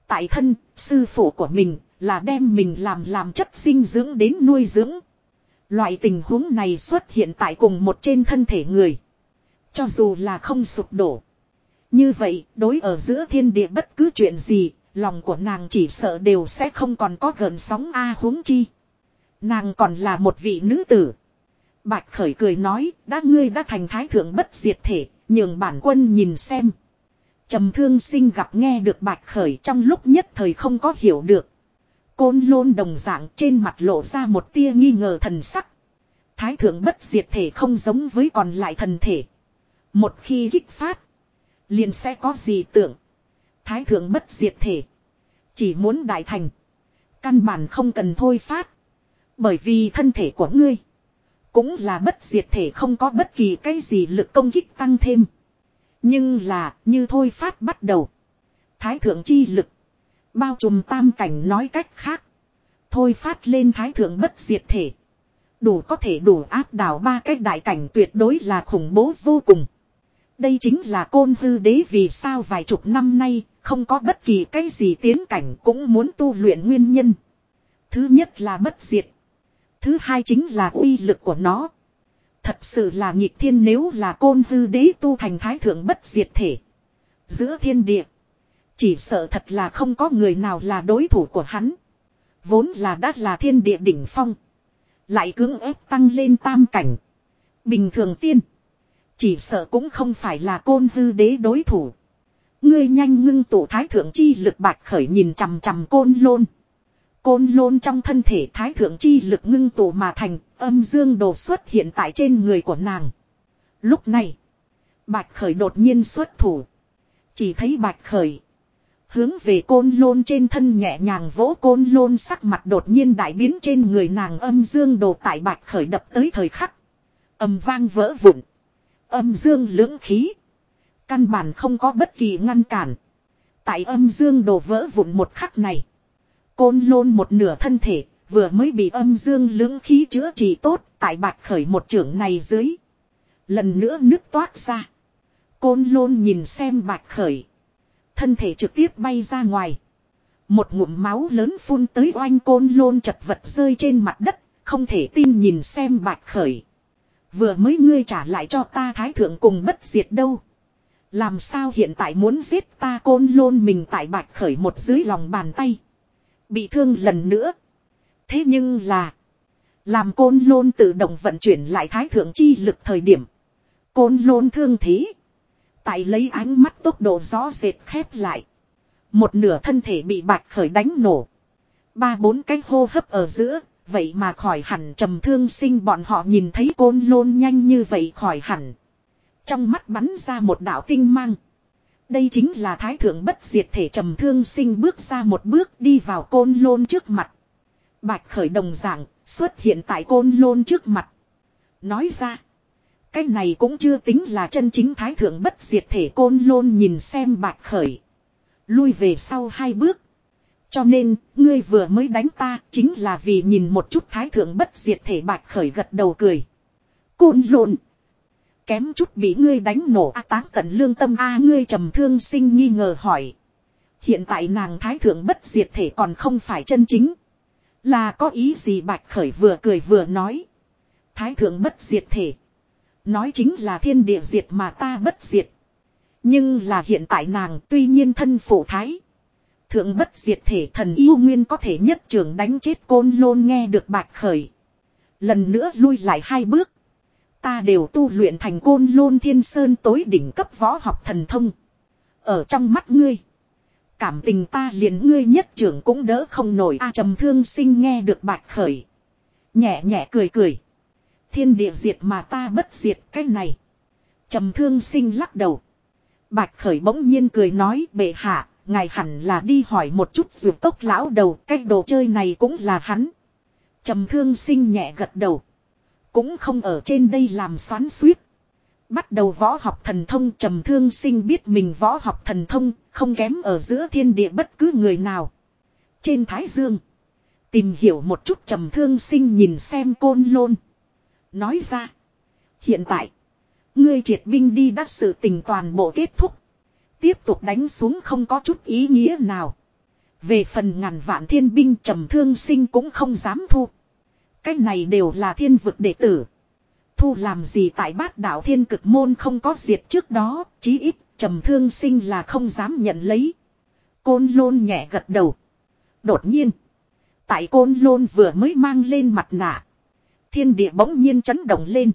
[SPEAKER 1] Tại thân, sư phụ của mình là đem mình làm làm chất sinh dưỡng đến nuôi dưỡng. Loại tình huống này xuất hiện tại cùng một trên thân thể người. Cho dù là không sụp đổ. Như vậy, đối ở giữa thiên địa bất cứ chuyện gì, lòng của nàng chỉ sợ đều sẽ không còn có gần sóng A huống chi. Nàng còn là một vị nữ tử. Bạch khởi cười nói, đã ngươi đã thành thái thượng bất diệt thể, nhường bản quân nhìn xem. trầm thương sinh gặp nghe được bạch khởi trong lúc nhất thời không có hiểu được. Côn lôn đồng dạng trên mặt lộ ra một tia nghi ngờ thần sắc. Thái thượng bất diệt thể không giống với còn lại thần thể. Một khi kích phát, liền sẽ có gì tưởng. Thái thượng bất diệt thể. Chỉ muốn đại thành. Căn bản không cần thôi phát. Bởi vì thân thể của ngươi. Cũng là bất diệt thể không có bất kỳ cái gì lực công kích tăng thêm. Nhưng là, như thôi phát bắt đầu. Thái thượng chi lực. Bao trùm tam cảnh nói cách khác. Thôi phát lên thái thượng bất diệt thể. Đủ có thể đủ áp đảo ba cái đại cảnh tuyệt đối là khủng bố vô cùng. Đây chính là côn hư đế vì sao vài chục năm nay không có bất kỳ cái gì tiến cảnh cũng muốn tu luyện nguyên nhân. Thứ nhất là bất diệt. Thứ hai chính là uy lực của nó. Thật sự là nhịp thiên nếu là côn hư đế tu thành thái thượng bất diệt thể. Giữa thiên địa. Chỉ sợ thật là không có người nào là đối thủ của hắn. Vốn là đã là thiên địa đỉnh phong. Lại cưỡng ép tăng lên tam cảnh. Bình thường tiên. Chỉ sợ cũng không phải là côn hư đế đối thủ. Ngươi nhanh ngưng tụ thái thượng chi lực bạch khởi nhìn chằm chằm côn lôn. Côn lôn trong thân thể thái thượng chi lực ngưng tụ mà thành âm dương đồ xuất hiện tại trên người của nàng. Lúc này, bạch khởi đột nhiên xuất thủ. Chỉ thấy bạch khởi. Hướng về côn lôn trên thân nhẹ nhàng vỗ côn lôn sắc mặt đột nhiên đại biến trên người nàng âm dương đồ tại bạch khởi đập tới thời khắc. Âm vang vỡ vụn. Âm dương lưỡng khí. Căn bản không có bất kỳ ngăn cản. Tại âm dương đổ vỡ vụn một khắc này. Côn lôn một nửa thân thể, vừa mới bị âm dương lưỡng khí chữa trị tốt, tại bạch khởi một trưởng này dưới. Lần nữa nước toát ra. Côn lôn nhìn xem bạch khởi. Thân thể trực tiếp bay ra ngoài. Một ngụm máu lớn phun tới oanh côn lôn chật vật rơi trên mặt đất, không thể tin nhìn xem bạch khởi. Vừa mới ngươi trả lại cho ta thái thượng cùng bất diệt đâu. Làm sao hiện tại muốn giết ta côn lôn mình tại bạch khởi một dưới lòng bàn tay. Bị thương lần nữa. Thế nhưng là. Làm côn lôn tự động vận chuyển lại thái thượng chi lực thời điểm. Côn lôn thương thế. Tại lấy ánh mắt tốc độ rõ rệt khép lại. Một nửa thân thể bị bạch khởi đánh nổ. Ba bốn cái hô hấp ở giữa. Vậy mà khỏi hẳn trầm thương sinh bọn họ nhìn thấy côn lôn nhanh như vậy khỏi hẳn. Trong mắt bắn ra một đạo tinh mang. Đây chính là thái thượng bất diệt thể trầm thương sinh bước ra một bước đi vào côn lôn trước mặt. Bạch khởi đồng dạng xuất hiện tại côn lôn trước mặt. Nói ra. Cái này cũng chưa tính là chân chính thái thượng bất diệt thể côn lôn nhìn xem bạch khởi. Lui về sau hai bước. Cho nên, ngươi vừa mới đánh ta chính là vì nhìn một chút thái thượng bất diệt thể bạch khởi gật đầu cười. Côn lộn. Kém chút bị ngươi đánh nổ a táng tận lương tâm a ngươi trầm thương sinh nghi ngờ hỏi. Hiện tại nàng thái thượng bất diệt thể còn không phải chân chính. Là có ý gì bạch khởi vừa cười vừa nói. Thái thượng bất diệt thể. Nói chính là thiên địa diệt mà ta bất diệt. Nhưng là hiện tại nàng tuy nhiên thân phụ thái. Thượng bất diệt thể thần yêu nguyên có thể nhất trường đánh chết côn lôn nghe được bạch khởi. Lần nữa lui lại hai bước. Ta đều tu luyện thành côn lôn thiên sơn tối đỉnh cấp võ học thần thông. Ở trong mắt ngươi. Cảm tình ta liền ngươi nhất trưởng cũng đỡ không nổi a trầm thương sinh nghe được bạch khởi. Nhẹ nhẹ cười cười. Thiên địa diệt mà ta bất diệt cái này. Trầm thương sinh lắc đầu. Bạch khởi bỗng nhiên cười nói bệ hạ, ngài hẳn là đi hỏi một chút dược tốc lão đầu, cái đồ chơi này cũng là hắn. Trầm thương sinh nhẹ gật đầu. Cũng không ở trên đây làm xoắn suýt. Bắt đầu võ học thần thông trầm thương sinh biết mình võ học thần thông không kém ở giữa thiên địa bất cứ người nào. Trên Thái Dương. Tìm hiểu một chút trầm thương sinh nhìn xem côn lôn. Nói ra. Hiện tại. Ngươi triệt binh đi đắc sự tình toàn bộ kết thúc. Tiếp tục đánh xuống không có chút ý nghĩa nào. Về phần ngàn vạn thiên binh trầm thương sinh cũng không dám thu. Cái này đều là thiên vực đệ tử. Thu làm gì tại bát đạo thiên cực môn không có diệt trước đó, chí ít, trầm thương sinh là không dám nhận lấy. Côn lôn nhẹ gật đầu. Đột nhiên, tại côn lôn vừa mới mang lên mặt nạ. Thiên địa bỗng nhiên chấn động lên.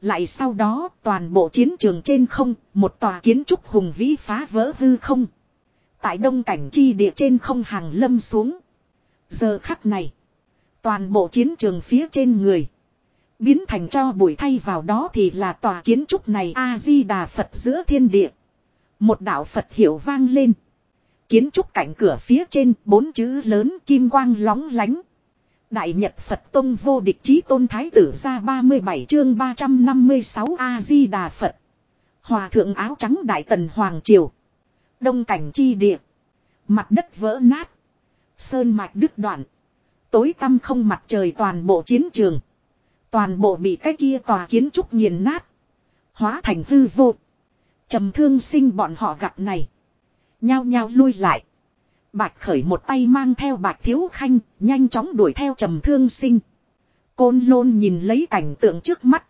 [SPEAKER 1] Lại sau đó toàn bộ chiến trường trên không, một tòa kiến trúc hùng vĩ phá vỡ hư không. Tại đông cảnh chi địa trên không hàng lâm xuống. Giờ khắc này, toàn bộ chiến trường phía trên người. Biến thành cho bụi thay vào đó thì là tòa kiến trúc này A-di-đà Phật giữa thiên địa. Một đạo Phật hiệu vang lên. Kiến trúc cảnh cửa phía trên bốn chữ lớn kim quang lóng lánh. Đại Nhật Phật Tông vô địch chí tôn thái tử ra 37 chương 356 A-di-đà Phật. Hòa thượng áo trắng Đại Tần Hoàng Triều. Đông cảnh chi địa. Mặt đất vỡ nát. Sơn mạch đứt đoạn. Tối tăm không mặt trời toàn bộ chiến trường. Toàn bộ bị cái kia tòa kiến trúc nghiền nát. Hóa thành hư vô. trầm thương sinh bọn họ gặp này. Nhao nhao lui lại. Bạch khởi một tay mang theo bạch thiếu khanh, nhanh chóng đuổi theo trầm thương sinh. Côn lôn nhìn lấy cảnh tượng trước mắt.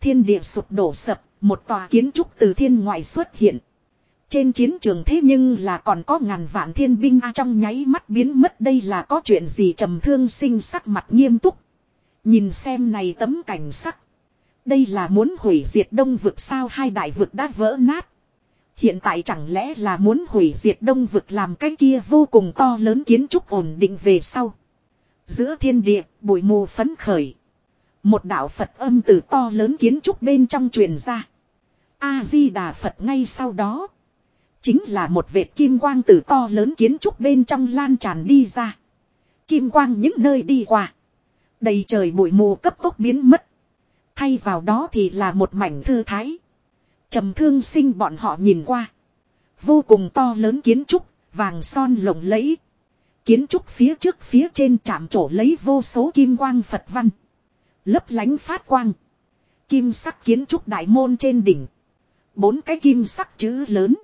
[SPEAKER 1] Thiên địa sụp đổ sập, một tòa kiến trúc từ thiên ngoại xuất hiện. Trên chiến trường thế nhưng là còn có ngàn vạn thiên binh a trong nháy mắt biến mất đây là có chuyện gì trầm thương sinh sắc mặt nghiêm túc. Nhìn xem này tấm cảnh sắc. Đây là muốn hủy diệt đông vực sao hai đại vực đã vỡ nát. Hiện tại chẳng lẽ là muốn hủy diệt đông vực làm cái kia vô cùng to lớn kiến trúc ổn định về sau. Giữa thiên địa, bụi mù phấn khởi. Một đạo Phật âm từ to lớn kiến trúc bên trong truyền ra. A-di-đà Phật ngay sau đó. Chính là một vệt kim quang từ to lớn kiến trúc bên trong lan tràn đi ra. Kim quang những nơi đi qua. Đầy trời bụi mù cấp tốc biến mất. Thay vào đó thì là một mảnh thư thái trầm thương sinh bọn họ nhìn qua. Vô cùng to lớn kiến trúc, vàng son lộng lẫy. Kiến trúc phía trước phía trên chạm trổ lấy vô số kim quang Phật văn. Lấp lánh phát quang. Kim sắc kiến trúc đại môn trên đỉnh. Bốn cái kim sắc chữ lớn.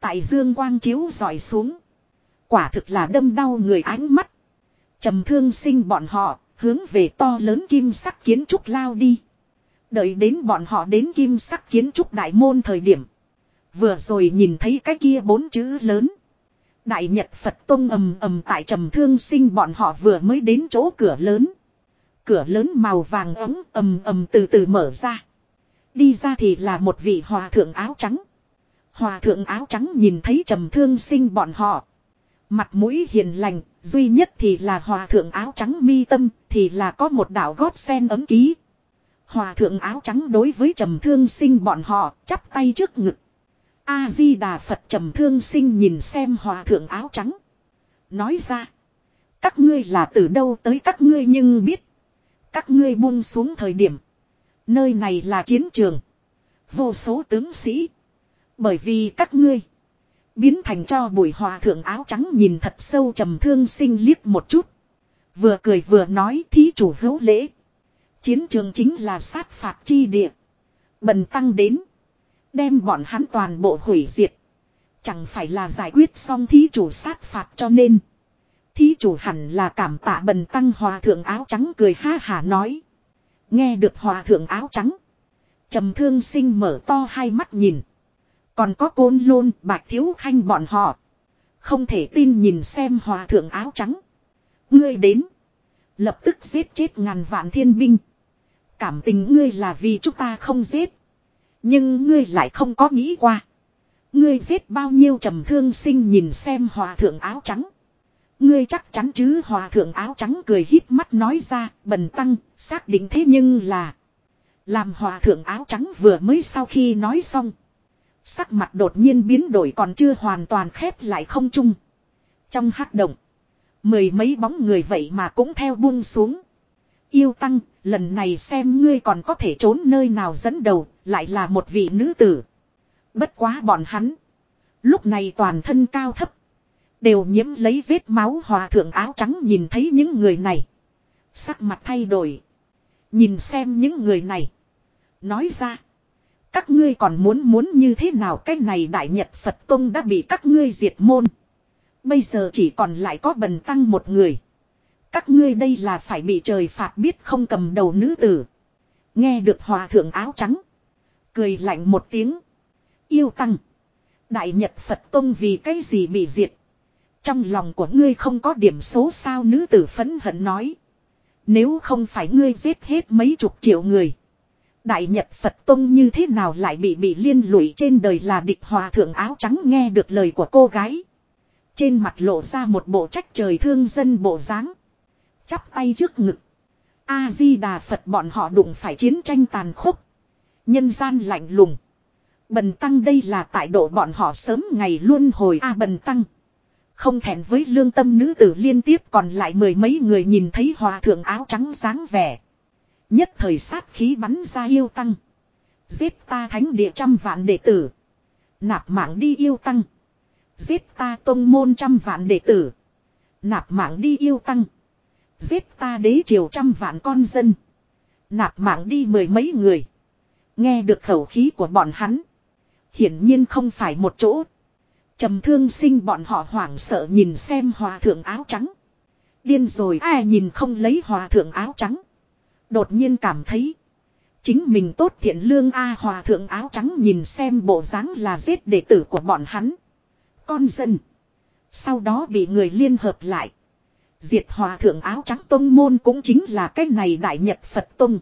[SPEAKER 1] Tại dương quang chiếu dọi xuống. Quả thực là đâm đau người ánh mắt. trầm thương sinh bọn họ Hướng về to lớn kim sắc kiến trúc lao đi. Đợi đến bọn họ đến kim sắc kiến trúc đại môn thời điểm. Vừa rồi nhìn thấy cái kia bốn chữ lớn. Đại Nhật Phật Tông ầm ầm tại trầm thương sinh bọn họ vừa mới đến chỗ cửa lớn. Cửa lớn màu vàng ấm ầm ầm từ từ mở ra. Đi ra thì là một vị hòa thượng áo trắng. Hòa thượng áo trắng nhìn thấy trầm thương sinh bọn họ. Mặt mũi hiền lành, duy nhất thì là hòa thượng áo trắng mi tâm, thì là có một đạo gót sen ấm ký. Hòa thượng áo trắng đối với trầm thương sinh bọn họ, chắp tay trước ngực. A-di-đà Phật trầm thương sinh nhìn xem hòa thượng áo trắng. Nói ra. Các ngươi là từ đâu tới các ngươi nhưng biết. Các ngươi buông xuống thời điểm. Nơi này là chiến trường. Vô số tướng sĩ. Bởi vì các ngươi. Biến thành cho bụi hòa thượng áo trắng nhìn thật sâu trầm thương sinh liếc một chút. Vừa cười vừa nói thí chủ hữu lễ. Chiến trường chính là sát phạt chi địa. Bần tăng đến. Đem bọn hắn toàn bộ hủy diệt. Chẳng phải là giải quyết xong thí chủ sát phạt cho nên. Thí chủ hẳn là cảm tạ bần tăng hòa thượng áo trắng cười ha hà nói. Nghe được hòa thượng áo trắng. trầm thương sinh mở to hai mắt nhìn. Còn có côn lôn, bạch thiếu khanh bọn họ. Không thể tin nhìn xem hòa thượng áo trắng. Ngươi đến. Lập tức giết chết ngàn vạn thiên binh. Cảm tình ngươi là vì chúng ta không giết. Nhưng ngươi lại không có nghĩ qua. Ngươi giết bao nhiêu trầm thương sinh nhìn xem hòa thượng áo trắng. Ngươi chắc chắn chứ, hòa thượng áo trắng cười híp mắt nói ra, bần tăng, xác định thế nhưng là. Làm hòa thượng áo trắng vừa mới sau khi nói xong. Sắc mặt đột nhiên biến đổi còn chưa hoàn toàn khép lại không chung. Trong hắc động. Mười mấy bóng người vậy mà cũng theo buông xuống. Yêu tăng, lần này xem ngươi còn có thể trốn nơi nào dẫn đầu, lại là một vị nữ tử. Bất quá bọn hắn. Lúc này toàn thân cao thấp. Đều nhiễm lấy vết máu hòa thượng áo trắng nhìn thấy những người này. Sắc mặt thay đổi. Nhìn xem những người này. Nói ra. Các ngươi còn muốn muốn như thế nào cái này đại nhật Phật Tông đã bị các ngươi diệt môn. Bây giờ chỉ còn lại có bần tăng một người. Các ngươi đây là phải bị trời phạt biết không cầm đầu nữ tử. Nghe được hòa thượng áo trắng. Cười lạnh một tiếng. Yêu tăng. Đại Nhật Phật Tông vì cái gì bị diệt. Trong lòng của ngươi không có điểm số sao nữ tử phấn hận nói. Nếu không phải ngươi giết hết mấy chục triệu người. Đại Nhật Phật Tông như thế nào lại bị bị liên lụy trên đời là địch hòa thượng áo trắng nghe được lời của cô gái. Trên mặt lộ ra một bộ trách trời thương dân bộ dáng Chắp tay trước ngực. A-di-đà Phật bọn họ đụng phải chiến tranh tàn khốc. Nhân gian lạnh lùng. Bần tăng đây là tại độ bọn họ sớm ngày luôn hồi A bần tăng. Không thẹn với lương tâm nữ tử liên tiếp còn lại mười mấy người nhìn thấy hòa thượng áo trắng sáng vẻ. Nhất thời sát khí bắn ra yêu tăng. Giết ta thánh địa trăm vạn đệ tử. Nạp mạng đi yêu tăng. Giết ta tông môn trăm vạn đệ tử. Nạp mạng đi yêu tăng. Giết ta đế triều trăm vạn con dân. Nạp mạng đi mười mấy người. Nghe được khẩu khí của bọn hắn. Hiển nhiên không phải một chỗ. trầm thương sinh bọn họ hoảng sợ nhìn xem hòa thượng áo trắng. Điên rồi ai nhìn không lấy hòa thượng áo trắng. Đột nhiên cảm thấy. Chính mình tốt thiện lương A hòa thượng áo trắng nhìn xem bộ dáng là giết đệ tử của bọn hắn. Con dân. Sau đó bị người liên hợp lại. Diệt hòa thượng áo trắng tông môn cũng chính là cái này đại nhật Phật tông.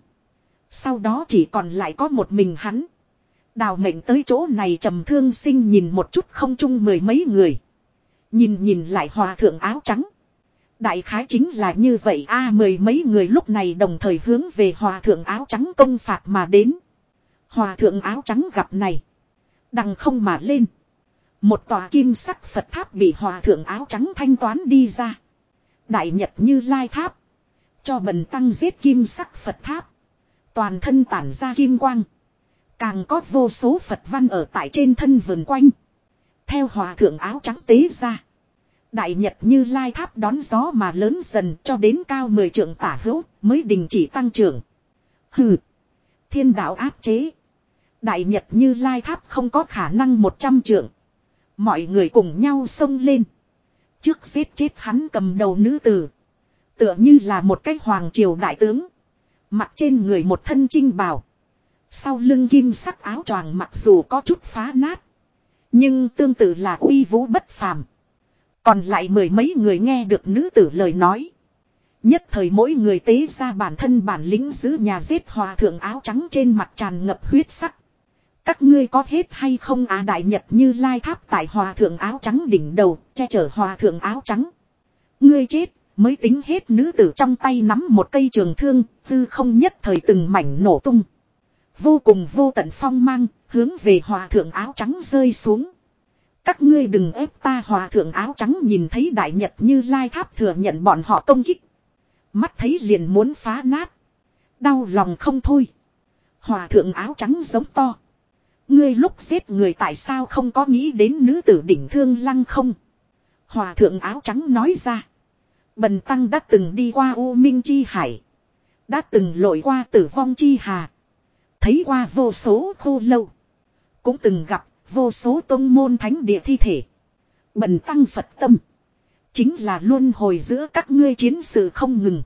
[SPEAKER 1] Sau đó chỉ còn lại có một mình hắn. Đào mệnh tới chỗ này trầm thương sinh nhìn một chút không chung mười mấy người. Nhìn nhìn lại hòa thượng áo trắng. Đại khái chính là như vậy a à, mười mấy người lúc này đồng thời hướng về hòa thượng áo trắng công phạt mà đến. Hòa thượng áo trắng gặp này. Đằng không mà lên. Một tòa kim sắc Phật tháp bị hòa thượng áo trắng thanh toán đi ra. Đại Nhật như lai tháp. Cho bần tăng giết kim sắc Phật tháp. Toàn thân tản ra kim quang. Càng có vô số Phật văn ở tại trên thân vườn quanh. Theo hòa thượng áo trắng tế ra. Đại Nhật như lai tháp đón gió mà lớn dần cho đến cao 10 trượng tả hữu mới đình chỉ tăng trưởng. Hừ. Thiên đạo áp chế. Đại Nhật như lai tháp không có khả năng 100 trượng. Mọi người cùng nhau xông lên. Trước giết chết hắn cầm đầu nữ tử. Tựa như là một cái hoàng triều đại tướng. Mặt trên người một thân trinh bào. Sau lưng kim sắc áo choàng mặc dù có chút phá nát. Nhưng tương tự là uy vũ bất phàm. Còn lại mười mấy người nghe được nữ tử lời nói. Nhất thời mỗi người tế ra bản thân bản lĩnh giữ nhà giết hòa thượng áo trắng trên mặt tràn ngập huyết sắc. Các ngươi có hết hay không à đại nhật như lai tháp tại hòa thượng áo trắng đỉnh đầu, che chở hòa thượng áo trắng. Ngươi chết, mới tính hết nữ tử trong tay nắm một cây trường thương, tư không nhất thời từng mảnh nổ tung. Vô cùng vô tận phong mang, hướng về hòa thượng áo trắng rơi xuống. Các ngươi đừng ép ta hòa thượng áo trắng nhìn thấy đại nhật như lai tháp thừa nhận bọn họ công kích. Mắt thấy liền muốn phá nát. Đau lòng không thôi. Hòa thượng áo trắng giống to. Ngươi lúc giết người tại sao không có nghĩ đến nữ tử đỉnh thương lăng không? Hòa thượng áo trắng nói ra. Bần tăng đã từng đi qua U Minh Chi Hải. Đã từng lội qua tử vong Chi Hà. Thấy qua vô số khô lâu. Cũng từng gặp vô số tôn môn thánh địa thi thể. Bần tăng Phật tâm. Chính là luôn hồi giữa các ngươi chiến sự không ngừng.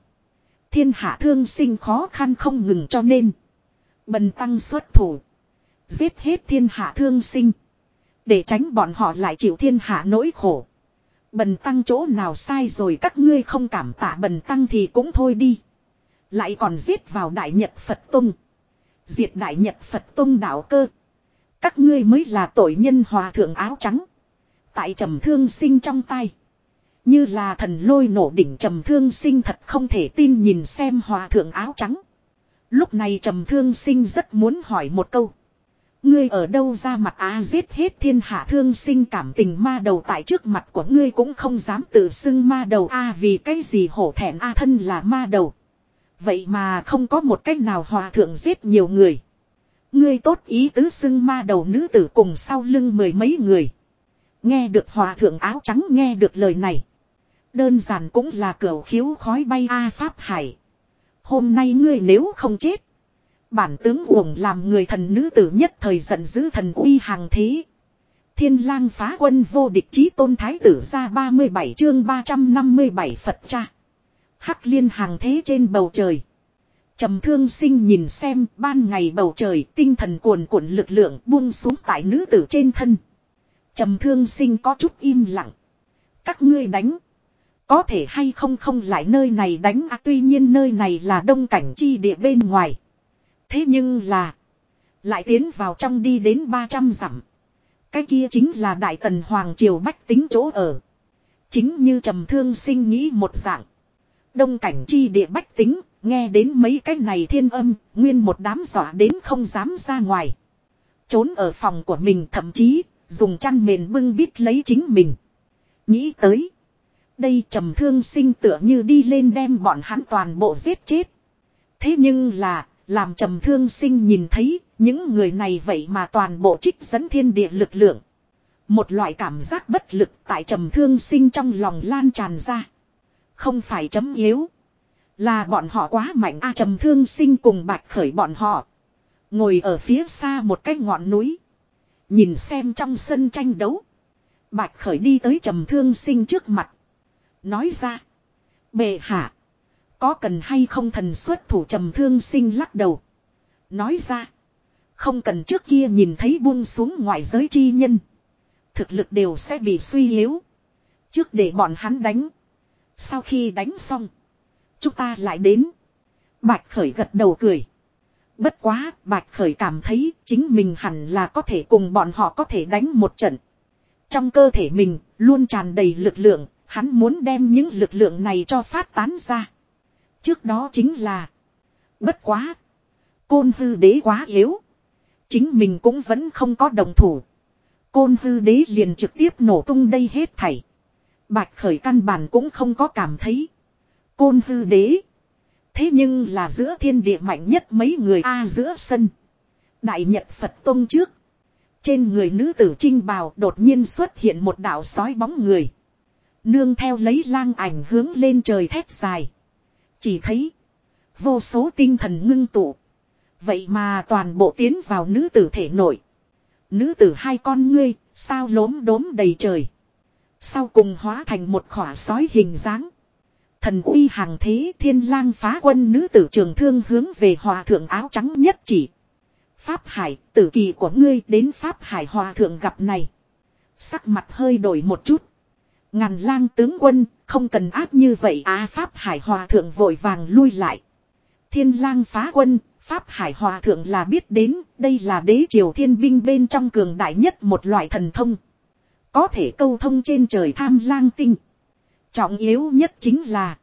[SPEAKER 1] Thiên hạ thương sinh khó khăn không ngừng cho nên. Bần tăng xuất thủ. Giết hết thiên hạ thương sinh. Để tránh bọn họ lại chịu thiên hạ nỗi khổ. Bần tăng chỗ nào sai rồi các ngươi không cảm tạ bần tăng thì cũng thôi đi. Lại còn giết vào Đại Nhật Phật Tông. Diệt Đại Nhật Phật Tông đạo cơ. Các ngươi mới là tội nhân hòa thượng áo trắng. Tại trầm thương sinh trong tay. Như là thần lôi nổ đỉnh trầm thương sinh thật không thể tin nhìn xem hòa thượng áo trắng. Lúc này trầm thương sinh rất muốn hỏi một câu. Ngươi ở đâu ra mặt á, giết hết thiên hạ thương sinh cảm tình ma đầu tại trước mặt của ngươi cũng không dám tự xưng ma đầu a, vì cái gì hổ thẹn a thân là ma đầu. Vậy mà không có một cách nào hòa thượng giết nhiều người. Ngươi tốt ý tứ xưng ma đầu nữ tử cùng sau lưng mười mấy người. Nghe được hòa thượng áo trắng nghe được lời này. Đơn giản cũng là cửa khiếu khói bay A Pháp Hải. Hôm nay ngươi nếu không chết. Bản tướng uổng làm người thần nữ tử nhất thời giận dữ thần uy hàng thế. Thiên lang phá quân vô địch chí tôn thái tử ra 37 chương 357 Phật cha. Hắc liên hàng thế trên bầu trời. Trầm thương sinh nhìn xem ban ngày bầu trời tinh thần cuồn cuộn lực lượng buông xuống tại nữ tử trên thân. Trầm thương sinh có chút im lặng. Các ngươi đánh. Có thể hay không không lại nơi này đánh à tuy nhiên nơi này là đông cảnh chi địa bên ngoài. Thế nhưng là. Lại tiến vào trong đi đến 300 dặm. Cái kia chính là Đại Tần Hoàng Triều Bách tính chỗ ở. Chính như trầm thương sinh nghĩ một dạng. Đông cảnh chi địa bách tính, nghe đến mấy cái này thiên âm, nguyên một đám dọa đến không dám ra ngoài. Trốn ở phòng của mình thậm chí, dùng chăn mền bưng bít lấy chính mình. Nghĩ tới. Đây trầm thương sinh tựa như đi lên đem bọn hắn toàn bộ giết chết. Thế nhưng là, làm trầm thương sinh nhìn thấy, những người này vậy mà toàn bộ trích dẫn thiên địa lực lượng. Một loại cảm giác bất lực tại trầm thương sinh trong lòng lan tràn ra. Không phải chấm yếu. Là bọn họ quá mạnh a trầm thương sinh cùng bạch khởi bọn họ. Ngồi ở phía xa một cái ngọn núi. Nhìn xem trong sân tranh đấu. Bạch khởi đi tới trầm thương sinh trước mặt. Nói ra. Bệ hạ. Có cần hay không thần xuất thủ trầm thương sinh lắc đầu. Nói ra. Không cần trước kia nhìn thấy buông xuống ngoại giới chi nhân. Thực lực đều sẽ bị suy yếu. Trước để bọn hắn đánh. Sau khi đánh xong. Chúng ta lại đến. Bạch Khởi gật đầu cười. Bất quá, Bạch Khởi cảm thấy chính mình hẳn là có thể cùng bọn họ có thể đánh một trận. Trong cơ thể mình, luôn tràn đầy lực lượng, hắn muốn đem những lực lượng này cho phát tán ra. Trước đó chính là, Bất quá, Côn hư đế quá yếu. Chính mình cũng vẫn không có đồng thủ. Côn hư đế liền trực tiếp nổ tung đây hết thảy. Bạch khởi căn bản cũng không có cảm thấy. Côn hư đế. Thế nhưng là giữa thiên địa mạnh nhất mấy người A giữa sân. Đại Nhật Phật Tông trước. Trên người nữ tử trinh bào đột nhiên xuất hiện một đạo sói bóng người. Nương theo lấy lang ảnh hướng lên trời thét dài chỉ thấy. Vô số tinh thần ngưng tụ. Vậy mà toàn bộ tiến vào nữ tử thể nội. Nữ tử hai con ngươi, sao lốm đốm đầy trời. Sau cùng hóa thành một khỏa sói hình dáng. Thần uy hàng thế thiên lang phá quân nữ tử trường thương hướng về hòa thượng áo trắng nhất chỉ. Pháp hải, tử kỳ của ngươi đến Pháp hải hòa thượng gặp này. Sắc mặt hơi đổi một chút. Ngàn lang tướng quân, không cần áp như vậy á Pháp Hải Hòa Thượng vội vàng lui lại. Thiên lang phá quân, Pháp Hải Hòa Thượng là biết đến, đây là đế triều thiên binh bên trong cường đại nhất một loại thần thông. Có thể câu thông trên trời tham lang tinh. Trọng yếu nhất chính là,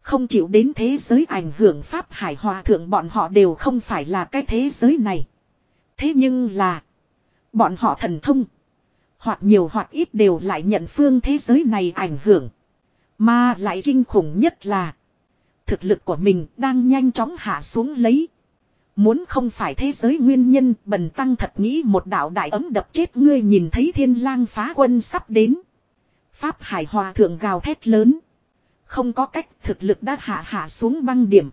[SPEAKER 1] Không chịu đến thế giới ảnh hưởng Pháp Hải Hòa Thượng bọn họ đều không phải là cái thế giới này. Thế nhưng là. Bọn họ thần thông. Hoặc nhiều hoặc ít đều lại nhận phương thế giới này ảnh hưởng. Mà lại kinh khủng nhất là. Thực lực của mình đang nhanh chóng hạ xuống lấy. Muốn không phải thế giới nguyên nhân bần tăng thật nghĩ một đạo đại ấm đập chết ngươi nhìn thấy thiên lang phá quân sắp đến. Pháp hải hòa thượng gào thét lớn. Không có cách thực lực đã hạ hạ xuống băng điểm.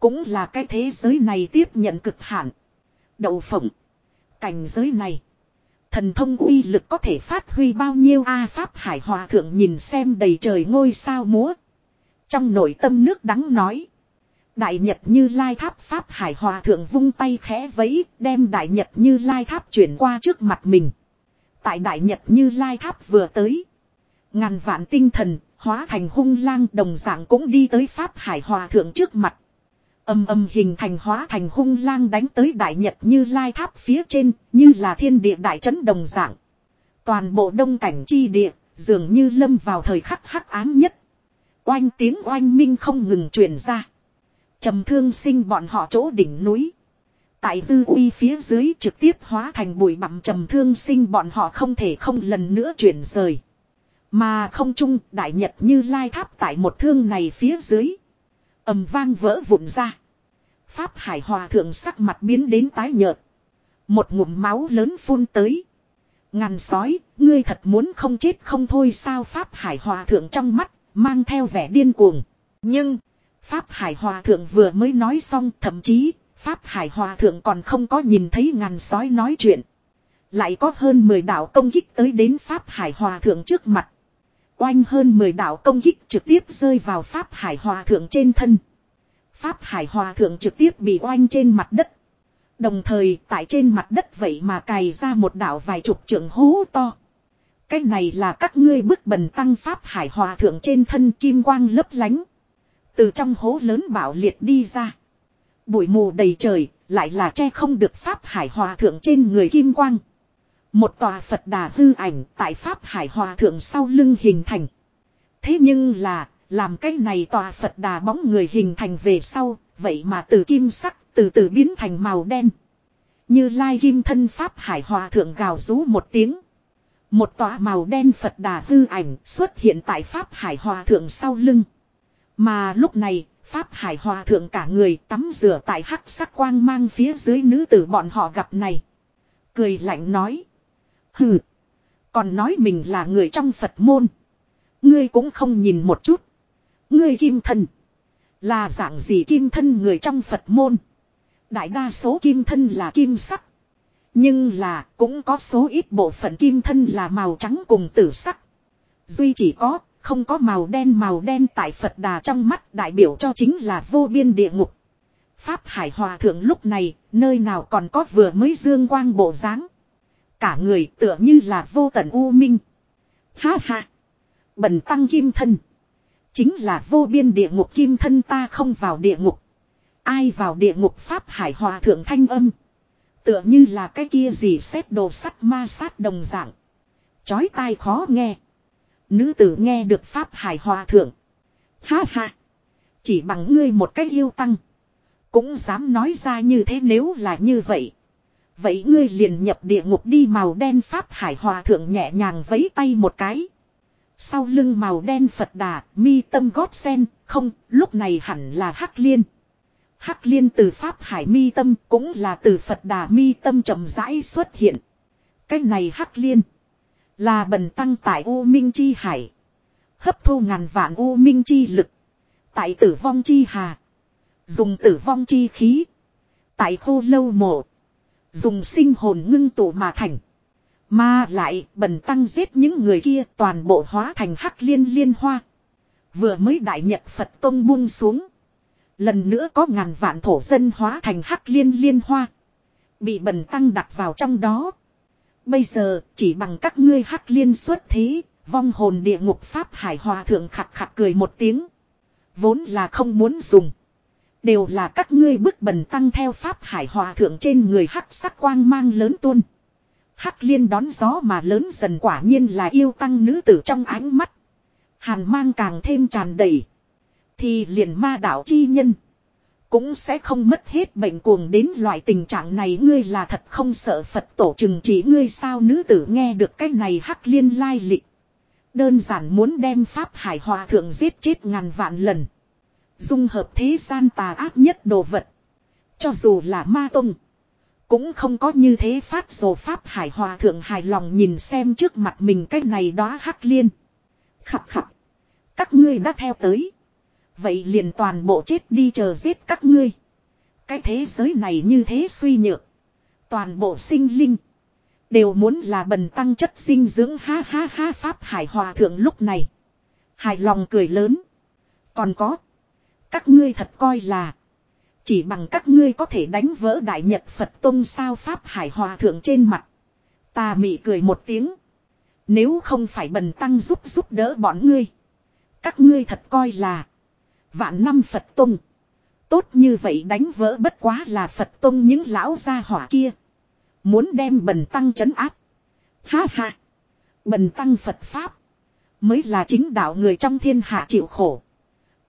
[SPEAKER 1] Cũng là cái thế giới này tiếp nhận cực hạn. Đậu phộng. Cảnh giới này. Thần thông uy lực có thể phát huy bao nhiêu A Pháp Hải Hòa Thượng nhìn xem đầy trời ngôi sao múa. Trong nội tâm nước đắng nói. Đại Nhật Như Lai Tháp Pháp Hải Hòa Thượng vung tay khẽ vẫy, đem Đại Nhật Như Lai Tháp chuyển qua trước mặt mình. Tại Đại Nhật Như Lai Tháp vừa tới. Ngàn vạn tinh thần hóa thành hung lang đồng dạng cũng đi tới Pháp Hải Hòa Thượng trước mặt. Âm âm hình thành hóa thành hung lang đánh tới Đại Nhật Như Lai Tháp phía trên, như là thiên địa đại trấn đồng dạng. Toàn bộ đông cảnh chi địa, dường như lâm vào thời khắc hắc ám nhất. Oanh tiếng oanh minh không ngừng truyền ra. trầm thương sinh bọn họ chỗ đỉnh núi. Tại dư uy phía dưới trực tiếp hóa thành bụi bặm trầm thương sinh bọn họ không thể không lần nữa chuyển rời. Mà không chung đại nhật như lai tháp tại một thương này phía dưới. ầm vang vỡ vụn ra. Pháp hải hòa thượng sắc mặt biến đến tái nhợt. Một ngụm máu lớn phun tới. Ngàn sói, ngươi thật muốn không chết không thôi sao Pháp hải hòa thượng trong mắt, mang theo vẻ điên cuồng. Nhưng, Pháp hải hòa thượng vừa mới nói xong thậm chí, Pháp hải hòa thượng còn không có nhìn thấy ngàn sói nói chuyện. Lại có hơn 10 đạo công kích tới đến Pháp hải hòa thượng trước mặt. Oanh hơn 10 đạo công kích trực tiếp rơi vào Pháp Hải Hòa Thượng trên thân. Pháp Hải Hòa Thượng trực tiếp bị oanh trên mặt đất. Đồng thời tại trên mặt đất vậy mà cày ra một đảo vài chục trưởng hố to. Cái này là các ngươi bức bần tăng Pháp Hải Hòa Thượng trên thân kim quang lấp lánh. Từ trong hố lớn bảo liệt đi ra. Bụi mù đầy trời, lại là che không được Pháp Hải Hòa Thượng trên người kim quang. Một tòa Phật đà hư ảnh tại Pháp Hải Hòa Thượng sau lưng hình thành. Thế nhưng là, làm cái này tòa Phật đà bóng người hình thành về sau, vậy mà từ kim sắc từ từ biến thành màu đen. Như lai kim thân Pháp Hải Hòa Thượng gào rú một tiếng. Một tòa màu đen Phật đà hư ảnh xuất hiện tại Pháp Hải Hòa Thượng sau lưng. Mà lúc này, Pháp Hải Hòa Thượng cả người tắm rửa tại hắc sắc quang mang phía dưới nữ tử bọn họ gặp này. Cười lạnh nói. Hừ. Còn nói mình là người trong Phật môn. Ngươi cũng không nhìn một chút. Ngươi kim thân. Là dạng gì kim thân người trong Phật môn. Đại đa số kim thân là kim sắc. Nhưng là cũng có số ít bộ phận kim thân là màu trắng cùng tử sắc. Duy chỉ có, không có màu đen màu đen tại Phật đà trong mắt đại biểu cho chính là vô biên địa ngục. Pháp Hải Hòa Thượng lúc này, nơi nào còn có vừa mới dương quang bộ dáng Cả người tựa như là vô tận u minh. Ha ha. Bần tăng kim thân. Chính là vô biên địa ngục kim thân ta không vào địa ngục. Ai vào địa ngục Pháp Hải Hòa Thượng Thanh Âm. Tựa như là cái kia gì xét đồ sắt ma sát đồng dạng. Chói tai khó nghe. Nữ tử nghe được Pháp Hải Hòa Thượng. Ha ha. Chỉ bằng ngươi một cách yêu tăng. Cũng dám nói ra như thế nếu là như vậy. Vậy ngươi liền nhập địa ngục đi màu đen Pháp Hải Hòa Thượng nhẹ nhàng vấy tay một cái. Sau lưng màu đen Phật đà, mi tâm gót sen, không, lúc này hẳn là Hắc Liên. Hắc Liên từ Pháp Hải mi tâm cũng là từ Phật đà mi tâm chậm rãi xuất hiện. Cái này Hắc Liên là bần tăng tại U Minh Chi Hải. Hấp thu ngàn vạn U Minh Chi lực. Tại tử vong chi hà. Dùng tử vong chi khí. Tại khô lâu mộ. Dùng sinh hồn ngưng tụ mà thành. Mà lại bần tăng giết những người kia toàn bộ hóa thành hắc liên liên hoa. Vừa mới đại nhật Phật Tông buông xuống. Lần nữa có ngàn vạn thổ dân hóa thành hắc liên liên hoa. Bị bần tăng đặt vào trong đó. Bây giờ chỉ bằng các ngươi hắc liên xuất thế. Vong hồn địa ngục Pháp Hải Hòa Thượng khặt khặt cười một tiếng. Vốn là không muốn dùng. Đều là các ngươi bức bần tăng theo pháp hải hòa thượng trên người hắc sắc quang mang lớn tuôn. Hắc liên đón gió mà lớn dần quả nhiên là yêu tăng nữ tử trong ánh mắt. Hàn mang càng thêm tràn đầy. Thì liền ma đạo chi nhân. Cũng sẽ không mất hết bệnh cuồng đến loại tình trạng này ngươi là thật không sợ Phật tổ chừng chỉ ngươi sao nữ tử nghe được cái này hắc liên lai lịch. Đơn giản muốn đem Pháp Hải Hòa Thượng giết chết ngàn vạn lần. Dung hợp thế gian tà ác nhất đồ vật. Cho dù là ma tông. Cũng không có như thế phát dồ Pháp Hải Hòa Thượng hài lòng nhìn xem trước mặt mình cái này đó hắc liên. Khập khập. Các ngươi đã theo tới. Vậy liền toàn bộ chết đi chờ giết các ngươi. Cái thế giới này như thế suy nhược. Toàn bộ sinh linh. Đều muốn là bần tăng chất sinh dưỡng ha ha ha Pháp Hải Hòa Thượng lúc này. Hài lòng cười lớn. Còn có. Các ngươi thật coi là. Chỉ bằng các ngươi có thể đánh vỡ Đại Nhật Phật Tông sao Pháp Hải Hòa Thượng trên mặt. Ta mị cười một tiếng. Nếu không phải bần tăng giúp giúp đỡ bọn ngươi. Các ngươi thật coi là. Vạn năm Phật Tông. Tốt như vậy đánh vỡ bất quá là Phật Tông những lão gia hỏa kia. Muốn đem bần tăng trấn áp. Ha ha. Bần tăng Phật Pháp. Mới là chính đạo người trong thiên hạ chịu khổ.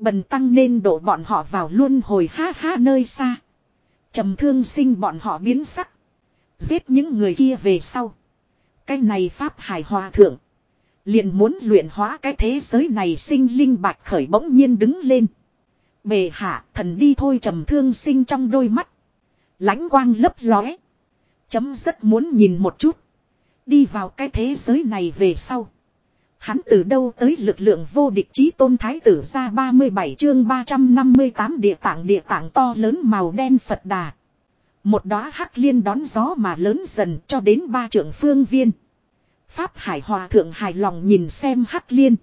[SPEAKER 1] Bần tăng nên đổ bọn họ vào luôn hồi ha ha nơi xa. trầm thương sinh bọn họ biến sắc. Giết những người kia về sau. Cái này Pháp hài hòa thượng. Liền muốn luyện hóa cái thế giới này sinh linh bạch khởi bỗng nhiên đứng lên. Bề hạ thần đi thôi trầm thương sinh trong đôi mắt. lãnh quang lấp lóe. Chấm rất muốn nhìn một chút. Đi vào cái thế giới này về sau. Hắn từ đâu tới lực lượng vô địch chí tôn thái tử ra 37 chương 358 địa tạng địa tạng to lớn màu đen Phật đà. Một đóa hắc liên đón gió mà lớn dần cho đến ba trưởng phương viên. Pháp Hải Hòa Thượng hài lòng nhìn xem hắc liên.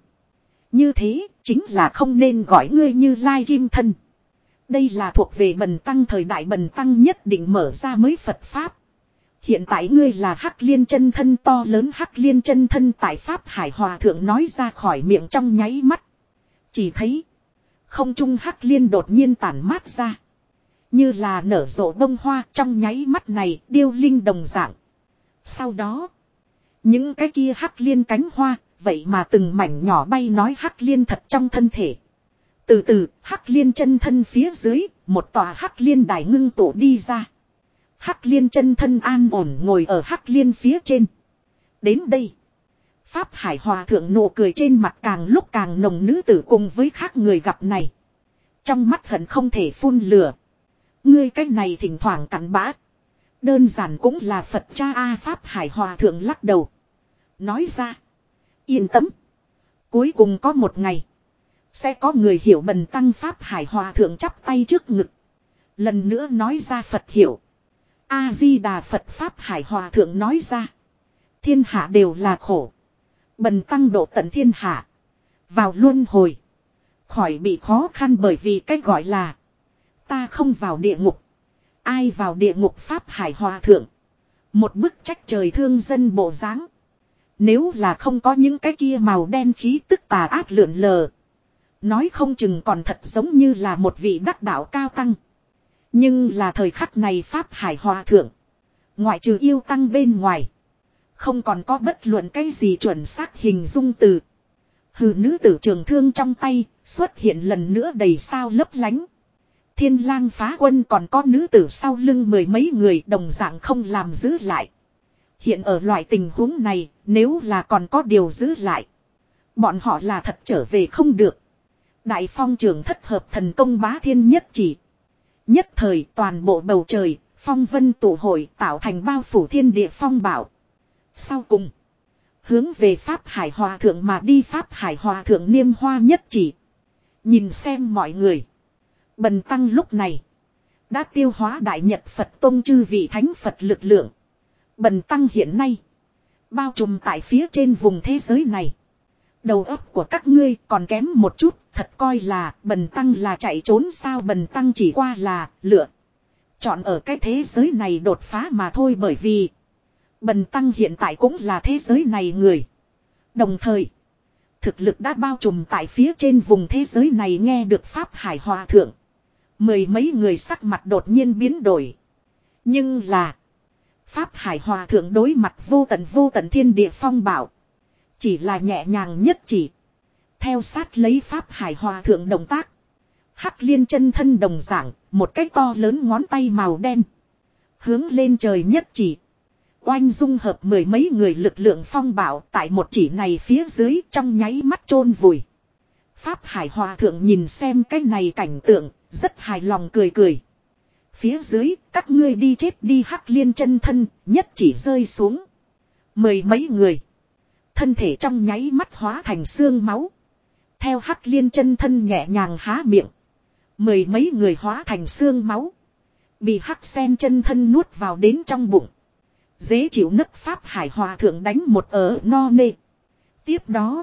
[SPEAKER 1] Như thế, chính là không nên gọi ngươi như Lai Kim Thân. Đây là thuộc về bần tăng thời đại bần tăng nhất định mở ra mới Phật Pháp. Hiện tại ngươi là hắc liên chân thân to lớn hắc liên chân thân tại Pháp Hải Hòa Thượng nói ra khỏi miệng trong nháy mắt. Chỉ thấy, không trung hắc liên đột nhiên tản mát ra. Như là nở rộ bông hoa trong nháy mắt này điêu linh đồng dạng. Sau đó, những cái kia hắc liên cánh hoa, vậy mà từng mảnh nhỏ bay nói hắc liên thật trong thân thể. Từ từ, hắc liên chân thân phía dưới, một tòa hắc liên đài ngưng tụ đi ra. Hắc liên chân thân an ổn ngồi ở hắc liên phía trên. Đến đây. Pháp Hải Hòa thượng nụ cười trên mặt càng lúc càng nồng nữ tử cùng với khác người gặp này. Trong mắt hận không thể phun lửa. Ngươi cách này thỉnh thoảng cắn bã. Đơn giản cũng là Phật cha A Pháp Hải Hòa thượng lắc đầu. Nói ra. Yên tâm. Cuối cùng có một ngày. Sẽ có người hiểu bần tăng Pháp Hải Hòa thượng chắp tay trước ngực. Lần nữa nói ra Phật hiểu. A-di-đà Phật Pháp Hải Hòa Thượng nói ra. Thiên hạ đều là khổ. Bần tăng độ tận thiên hạ. Vào luân hồi. Khỏi bị khó khăn bởi vì cách gọi là. Ta không vào địa ngục. Ai vào địa ngục Pháp Hải Hòa Thượng. Một bức trách trời thương dân bộ dáng Nếu là không có những cái kia màu đen khí tức tà ác lượn lờ. Nói không chừng còn thật giống như là một vị đắc đạo cao tăng. Nhưng là thời khắc này Pháp Hải Hòa Thượng. Ngoại trừ yêu tăng bên ngoài. Không còn có bất luận cái gì chuẩn xác hình dung từ. Hừ nữ tử trường thương trong tay, xuất hiện lần nữa đầy sao lấp lánh. Thiên lang phá quân còn có nữ tử sau lưng mười mấy người đồng dạng không làm giữ lại. Hiện ở loại tình huống này, nếu là còn có điều giữ lại. Bọn họ là thật trở về không được. Đại phong trường thất hợp thần công bá thiên nhất chỉ Nhất thời toàn bộ bầu trời, phong vân tụ hội tạo thành bao phủ thiên địa phong bảo. Sau cùng, hướng về Pháp Hải Hòa Thượng mà đi Pháp Hải Hòa Thượng niêm hoa nhất chỉ. Nhìn xem mọi người. Bần tăng lúc này, đã tiêu hóa Đại Nhật Phật Tôn chư vị thánh Phật lực lượng. Bần tăng hiện nay, bao trùm tại phía trên vùng thế giới này. Đầu óc của các ngươi còn kém một chút, thật coi là bần tăng là chạy trốn sao bần tăng chỉ qua là lựa. Chọn ở cái thế giới này đột phá mà thôi bởi vì bần tăng hiện tại cũng là thế giới này người. Đồng thời, thực lực đã bao trùm tại phía trên vùng thế giới này nghe được Pháp Hải Hòa Thượng. Mười mấy người sắc mặt đột nhiên biến đổi. Nhưng là, Pháp Hải Hòa Thượng đối mặt vô tận vô tận thiên địa phong bảo. Chỉ là nhẹ nhàng nhất chỉ. Theo sát lấy Pháp Hải Hòa Thượng động tác. Hắc liên chân thân đồng dạng, một cái to lớn ngón tay màu đen. Hướng lên trời nhất chỉ. Oanh dung hợp mười mấy người lực lượng phong bảo tại một chỉ này phía dưới trong nháy mắt chôn vùi. Pháp Hải Hòa Thượng nhìn xem cái này cảnh tượng, rất hài lòng cười cười. Phía dưới, các ngươi đi chết đi hắc liên chân thân, nhất chỉ rơi xuống. Mười mấy người. Thân thể trong nháy mắt hóa thành xương máu. Theo hắc liên chân thân nhẹ nhàng há miệng. Mười mấy người hóa thành xương máu. Bị hắc sen chân thân nuốt vào đến trong bụng. Dế chịu nấc pháp hải hòa thượng đánh một ở no nê. Tiếp đó.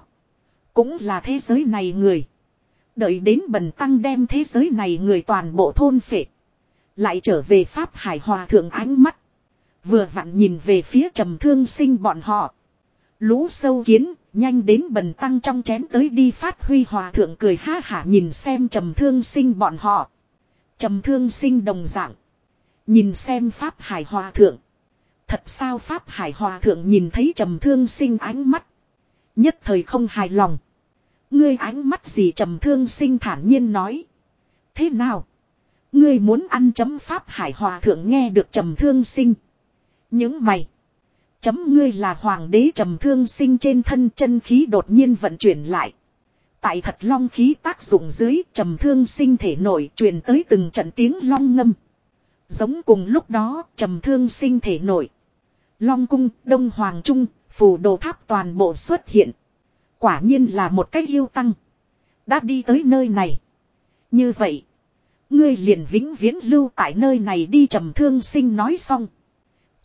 [SPEAKER 1] Cũng là thế giới này người. Đợi đến bần tăng đem thế giới này người toàn bộ thôn phệ. Lại trở về Pháp Hải Hòa Thượng ánh mắt. Vừa vặn nhìn về phía trầm thương sinh bọn họ. Lũ sâu kiến, nhanh đến bần tăng trong chén tới đi phát huy hòa thượng cười ha hả nhìn xem trầm thương sinh bọn họ. Trầm thương sinh đồng dạng. Nhìn xem Pháp Hải Hòa Thượng. Thật sao Pháp Hải Hòa Thượng nhìn thấy trầm thương sinh ánh mắt. Nhất thời không hài lòng. Ngươi ánh mắt gì trầm thương sinh thản nhiên nói. Thế nào? Ngươi muốn ăn chấm Pháp Hải Hòa Thượng nghe được trầm thương sinh. Những mày. Chấm ngươi là hoàng đế trầm thương sinh trên thân chân khí đột nhiên vận chuyển lại. Tại thật long khí tác dụng dưới trầm thương sinh thể nổi truyền tới từng trận tiếng long ngâm. Giống cùng lúc đó trầm thương sinh thể nổi. Long cung, đông hoàng trung, phù đồ tháp toàn bộ xuất hiện. Quả nhiên là một cách yêu tăng. Đã đi tới nơi này. Như vậy. Ngươi liền vĩnh viễn lưu tại nơi này đi trầm thương sinh nói xong.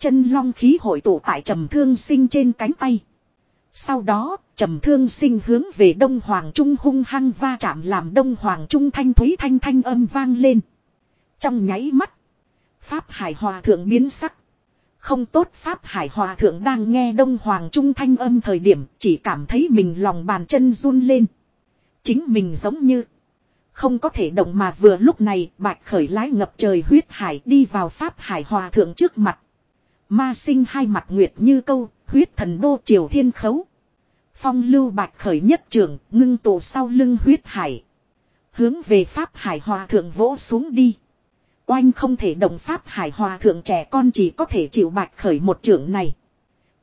[SPEAKER 1] Chân long khí hội tụ tại trầm thương sinh trên cánh tay. Sau đó, trầm thương sinh hướng về Đông Hoàng Trung hung hăng va chạm làm Đông Hoàng Trung thanh thúy thanh thanh âm vang lên. Trong nháy mắt, Pháp Hải Hòa Thượng biến sắc. Không tốt Pháp Hải Hòa Thượng đang nghe Đông Hoàng Trung thanh âm thời điểm chỉ cảm thấy mình lòng bàn chân run lên. Chính mình giống như không có thể động mà vừa lúc này bạch khởi lái ngập trời huyết hải đi vào Pháp Hải Hòa Thượng trước mặt. Ma sinh hai mặt nguyệt như câu, huyết thần đô triều thiên khấu. Phong lưu bạch khởi nhất trường, ngưng tụ sau lưng huyết hải. Hướng về Pháp Hải Hòa Thượng vỗ xuống đi. Oanh không thể động Pháp Hải Hòa Thượng trẻ con chỉ có thể chịu bạch khởi một trường này.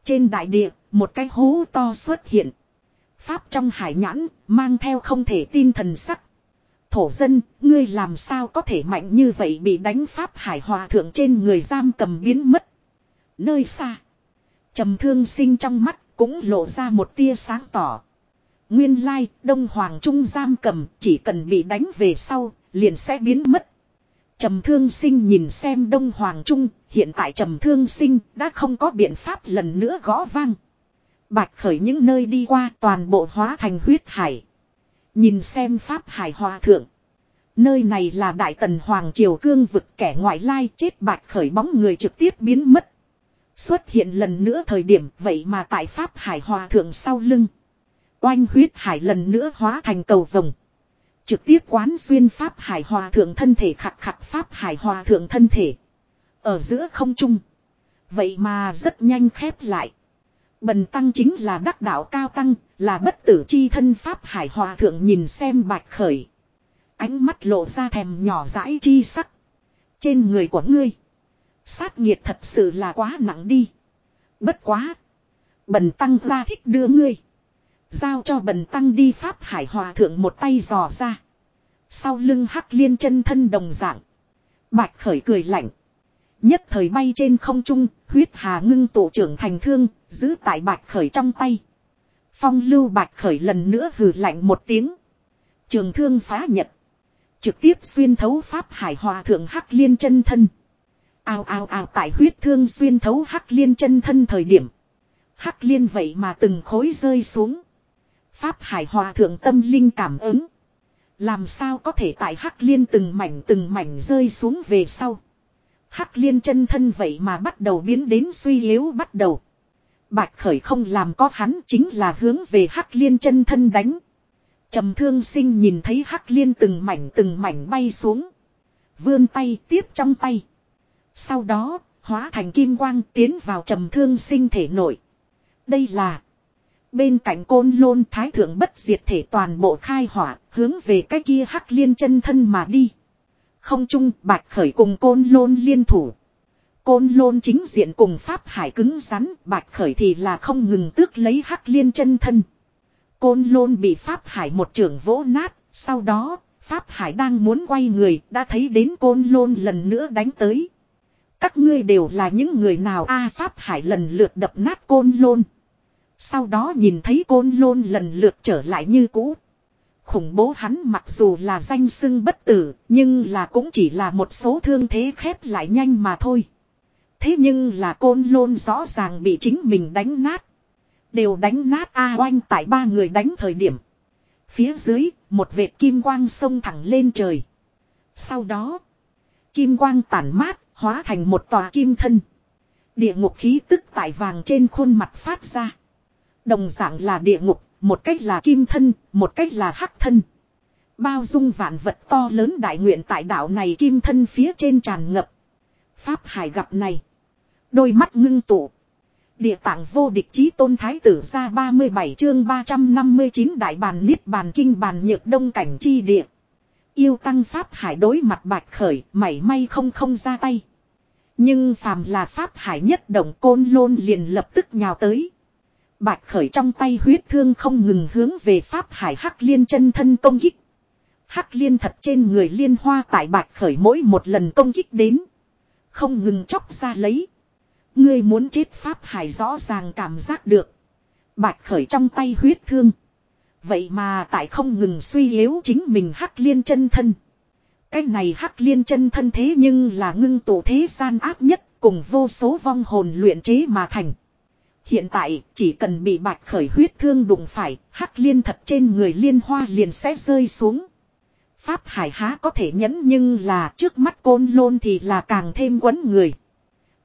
[SPEAKER 1] Trên đại địa, một cái hố to xuất hiện. Pháp trong hải nhãn, mang theo không thể tin thần sắc. Thổ dân, ngươi làm sao có thể mạnh như vậy bị đánh Pháp Hải Hòa Thượng trên người giam cầm biến mất. Nơi xa. trầm thương sinh trong mắt cũng lộ ra một tia sáng tỏ. Nguyên lai, Đông Hoàng Trung giam cầm chỉ cần bị đánh về sau, liền sẽ biến mất. Trầm thương sinh nhìn xem Đông Hoàng Trung, hiện tại trầm thương sinh đã không có biện pháp lần nữa gõ vang. Bạch khởi những nơi đi qua toàn bộ hóa thành huyết hải. Nhìn xem Pháp Hải Hòa Thượng. Nơi này là Đại Tần Hoàng Triều Cương vực kẻ ngoại lai chết bạch khởi bóng người trực tiếp biến mất. Xuất hiện lần nữa thời điểm vậy mà tại Pháp Hải Hòa Thượng sau lưng. Oanh huyết hải lần nữa hóa thành cầu vồng. Trực tiếp quán xuyên Pháp Hải Hòa Thượng thân thể khặt khặt Pháp Hải Hòa Thượng thân thể. Ở giữa không trung. Vậy mà rất nhanh khép lại. Bần tăng chính là đắc đạo cao tăng, là bất tử chi thân Pháp Hải Hòa Thượng nhìn xem bạch khởi. Ánh mắt lộ ra thèm nhỏ dãi chi sắc. Trên người của ngươi. Sát nhiệt thật sự là quá nặng đi. Bất quá. Bần tăng ra thích đưa ngươi. Giao cho bần tăng đi Pháp Hải Hòa Thượng một tay dò ra. Sau lưng hắc liên chân thân đồng dạng. Bạch khởi cười lạnh. Nhất thời bay trên không trung, huyết hà ngưng tụ trưởng thành thương, giữ tại bạch khởi trong tay. Phong lưu bạch khởi lần nữa hừ lạnh một tiếng. Trường thương phá nhật. Trực tiếp xuyên thấu pháp hải hòa thượng hắc liên chân thân. Ao ao ao tại huyết thương xuyên thấu hắc liên chân thân thời điểm. Hắc liên vậy mà từng khối rơi xuống. Pháp hải hòa thượng tâm linh cảm ứng. Làm sao có thể tại hắc liên từng mảnh từng mảnh rơi xuống về sau. Hắc liên chân thân vậy mà bắt đầu biến đến suy yếu bắt đầu. Bạch khởi không làm có hắn chính là hướng về hắc liên chân thân đánh. Trầm thương sinh nhìn thấy hắc liên từng mảnh từng mảnh bay xuống. Vươn tay tiếp trong tay. Sau đó, hóa thành kim quang tiến vào trầm thương sinh thể nội. Đây là Bên cạnh côn lôn thái thượng bất diệt thể toàn bộ khai hỏa, hướng về cái kia hắc liên chân thân mà đi. Không chung, bạch khởi cùng côn lôn liên thủ. Côn lôn chính diện cùng Pháp Hải cứng rắn, bạch khởi thì là không ngừng tước lấy hắc liên chân thân. Côn lôn bị Pháp Hải một trường vỗ nát, sau đó, Pháp Hải đang muốn quay người, đã thấy đến côn lôn lần nữa đánh tới. Các ngươi đều là những người nào a Pháp Hải lần lượt đập nát côn lôn. Sau đó nhìn thấy côn lôn lần lượt trở lại như cũ. Khủng bố hắn mặc dù là danh sưng bất tử, nhưng là cũng chỉ là một số thương thế khép lại nhanh mà thôi. Thế nhưng là côn lôn rõ ràng bị chính mình đánh nát. Đều đánh nát A oanh tại ba người đánh thời điểm. Phía dưới, một vệt kim quang sông thẳng lên trời. Sau đó, kim quang tản mát, hóa thành một tòa kim thân. Địa ngục khí tức tại vàng trên khuôn mặt phát ra. Đồng dạng là địa ngục, một cách là kim thân, một cách là hắc thân. Bao dung vạn vật to lớn đại nguyện tại đảo này kim thân phía trên tràn ngập. Pháp hải gặp này. Đôi mắt ngưng tụ. Địa tạng vô địch chí tôn thái tử ra 37 chương 359 đại bàn niết bàn kinh bàn nhược đông cảnh chi địa. Yêu tăng pháp hải đối mặt bạch khởi, mảy may không không ra tay. Nhưng phàm là pháp hải nhất động côn lôn liền lập tức nhào tới. Bạch khởi trong tay huyết thương không ngừng hướng về pháp hải hắc liên chân thân công kích. Hắc liên thật trên người liên hoa tại bạch khởi mỗi một lần công kích đến. Không ngừng chóc ra lấy. Ngươi muốn chết pháp hải rõ ràng cảm giác được. Bạch khởi trong tay huyết thương. Vậy mà tại không ngừng suy yếu chính mình hắc liên chân thân. Cái này hắc liên chân thân thế nhưng là ngưng tụ thế gian áp nhất cùng vô số vong hồn luyện chế mà thành. Hiện tại chỉ cần bị bạch khởi huyết thương đụng phải, hắc liên thật trên người liên hoa liền sẽ rơi xuống. Pháp hải há có thể nhẫn nhưng là trước mắt côn lôn thì là càng thêm quấn người.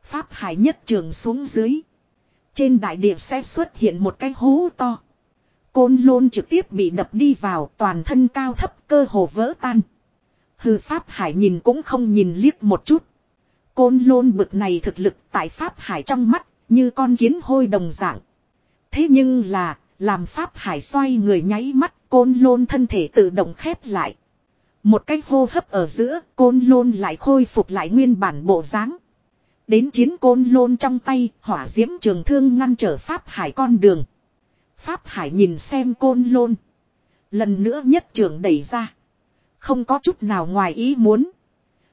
[SPEAKER 1] Pháp hải nhất trường xuống dưới. Trên đại địa sẽ xuất hiện một cái hố to. Côn lôn trực tiếp bị đập đi vào toàn thân cao thấp cơ hồ vỡ tan. Hư Pháp hải nhìn cũng không nhìn liếc một chút. Côn lôn bực này thực lực tại Pháp hải trong mắt như con kiến hôi đồng dạng. Thế nhưng là, làm Pháp hải xoay người nháy mắt côn lôn thân thể tự động khép lại. Một cái hô hấp ở giữa, côn lôn lại khôi phục lại nguyên bản bộ dáng. Đến chiến côn lôn trong tay, hỏa diễm trường thương ngăn trở Pháp Hải con đường. Pháp Hải nhìn xem côn lôn. Lần nữa nhất trường đẩy ra. Không có chút nào ngoài ý muốn.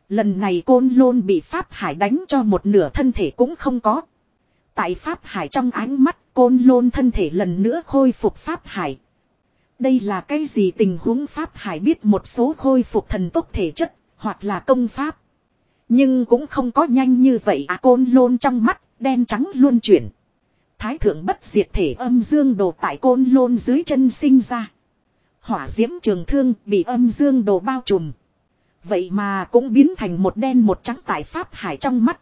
[SPEAKER 1] Lần này côn lôn bị Pháp Hải đánh cho một nửa thân thể cũng không có. Tại Pháp Hải trong ánh mắt côn lôn thân thể lần nữa khôi phục Pháp Hải. Đây là cái gì tình huống Pháp Hải biết một số khôi phục thần tốc thể chất, hoặc là công pháp. Nhưng cũng không có nhanh như vậy à côn lôn trong mắt, đen trắng luôn chuyển. Thái thượng bất diệt thể âm dương đồ tại côn lôn dưới chân sinh ra. Hỏa diễm trường thương bị âm dương đồ bao trùm. Vậy mà cũng biến thành một đen một trắng tại Pháp Hải trong mắt.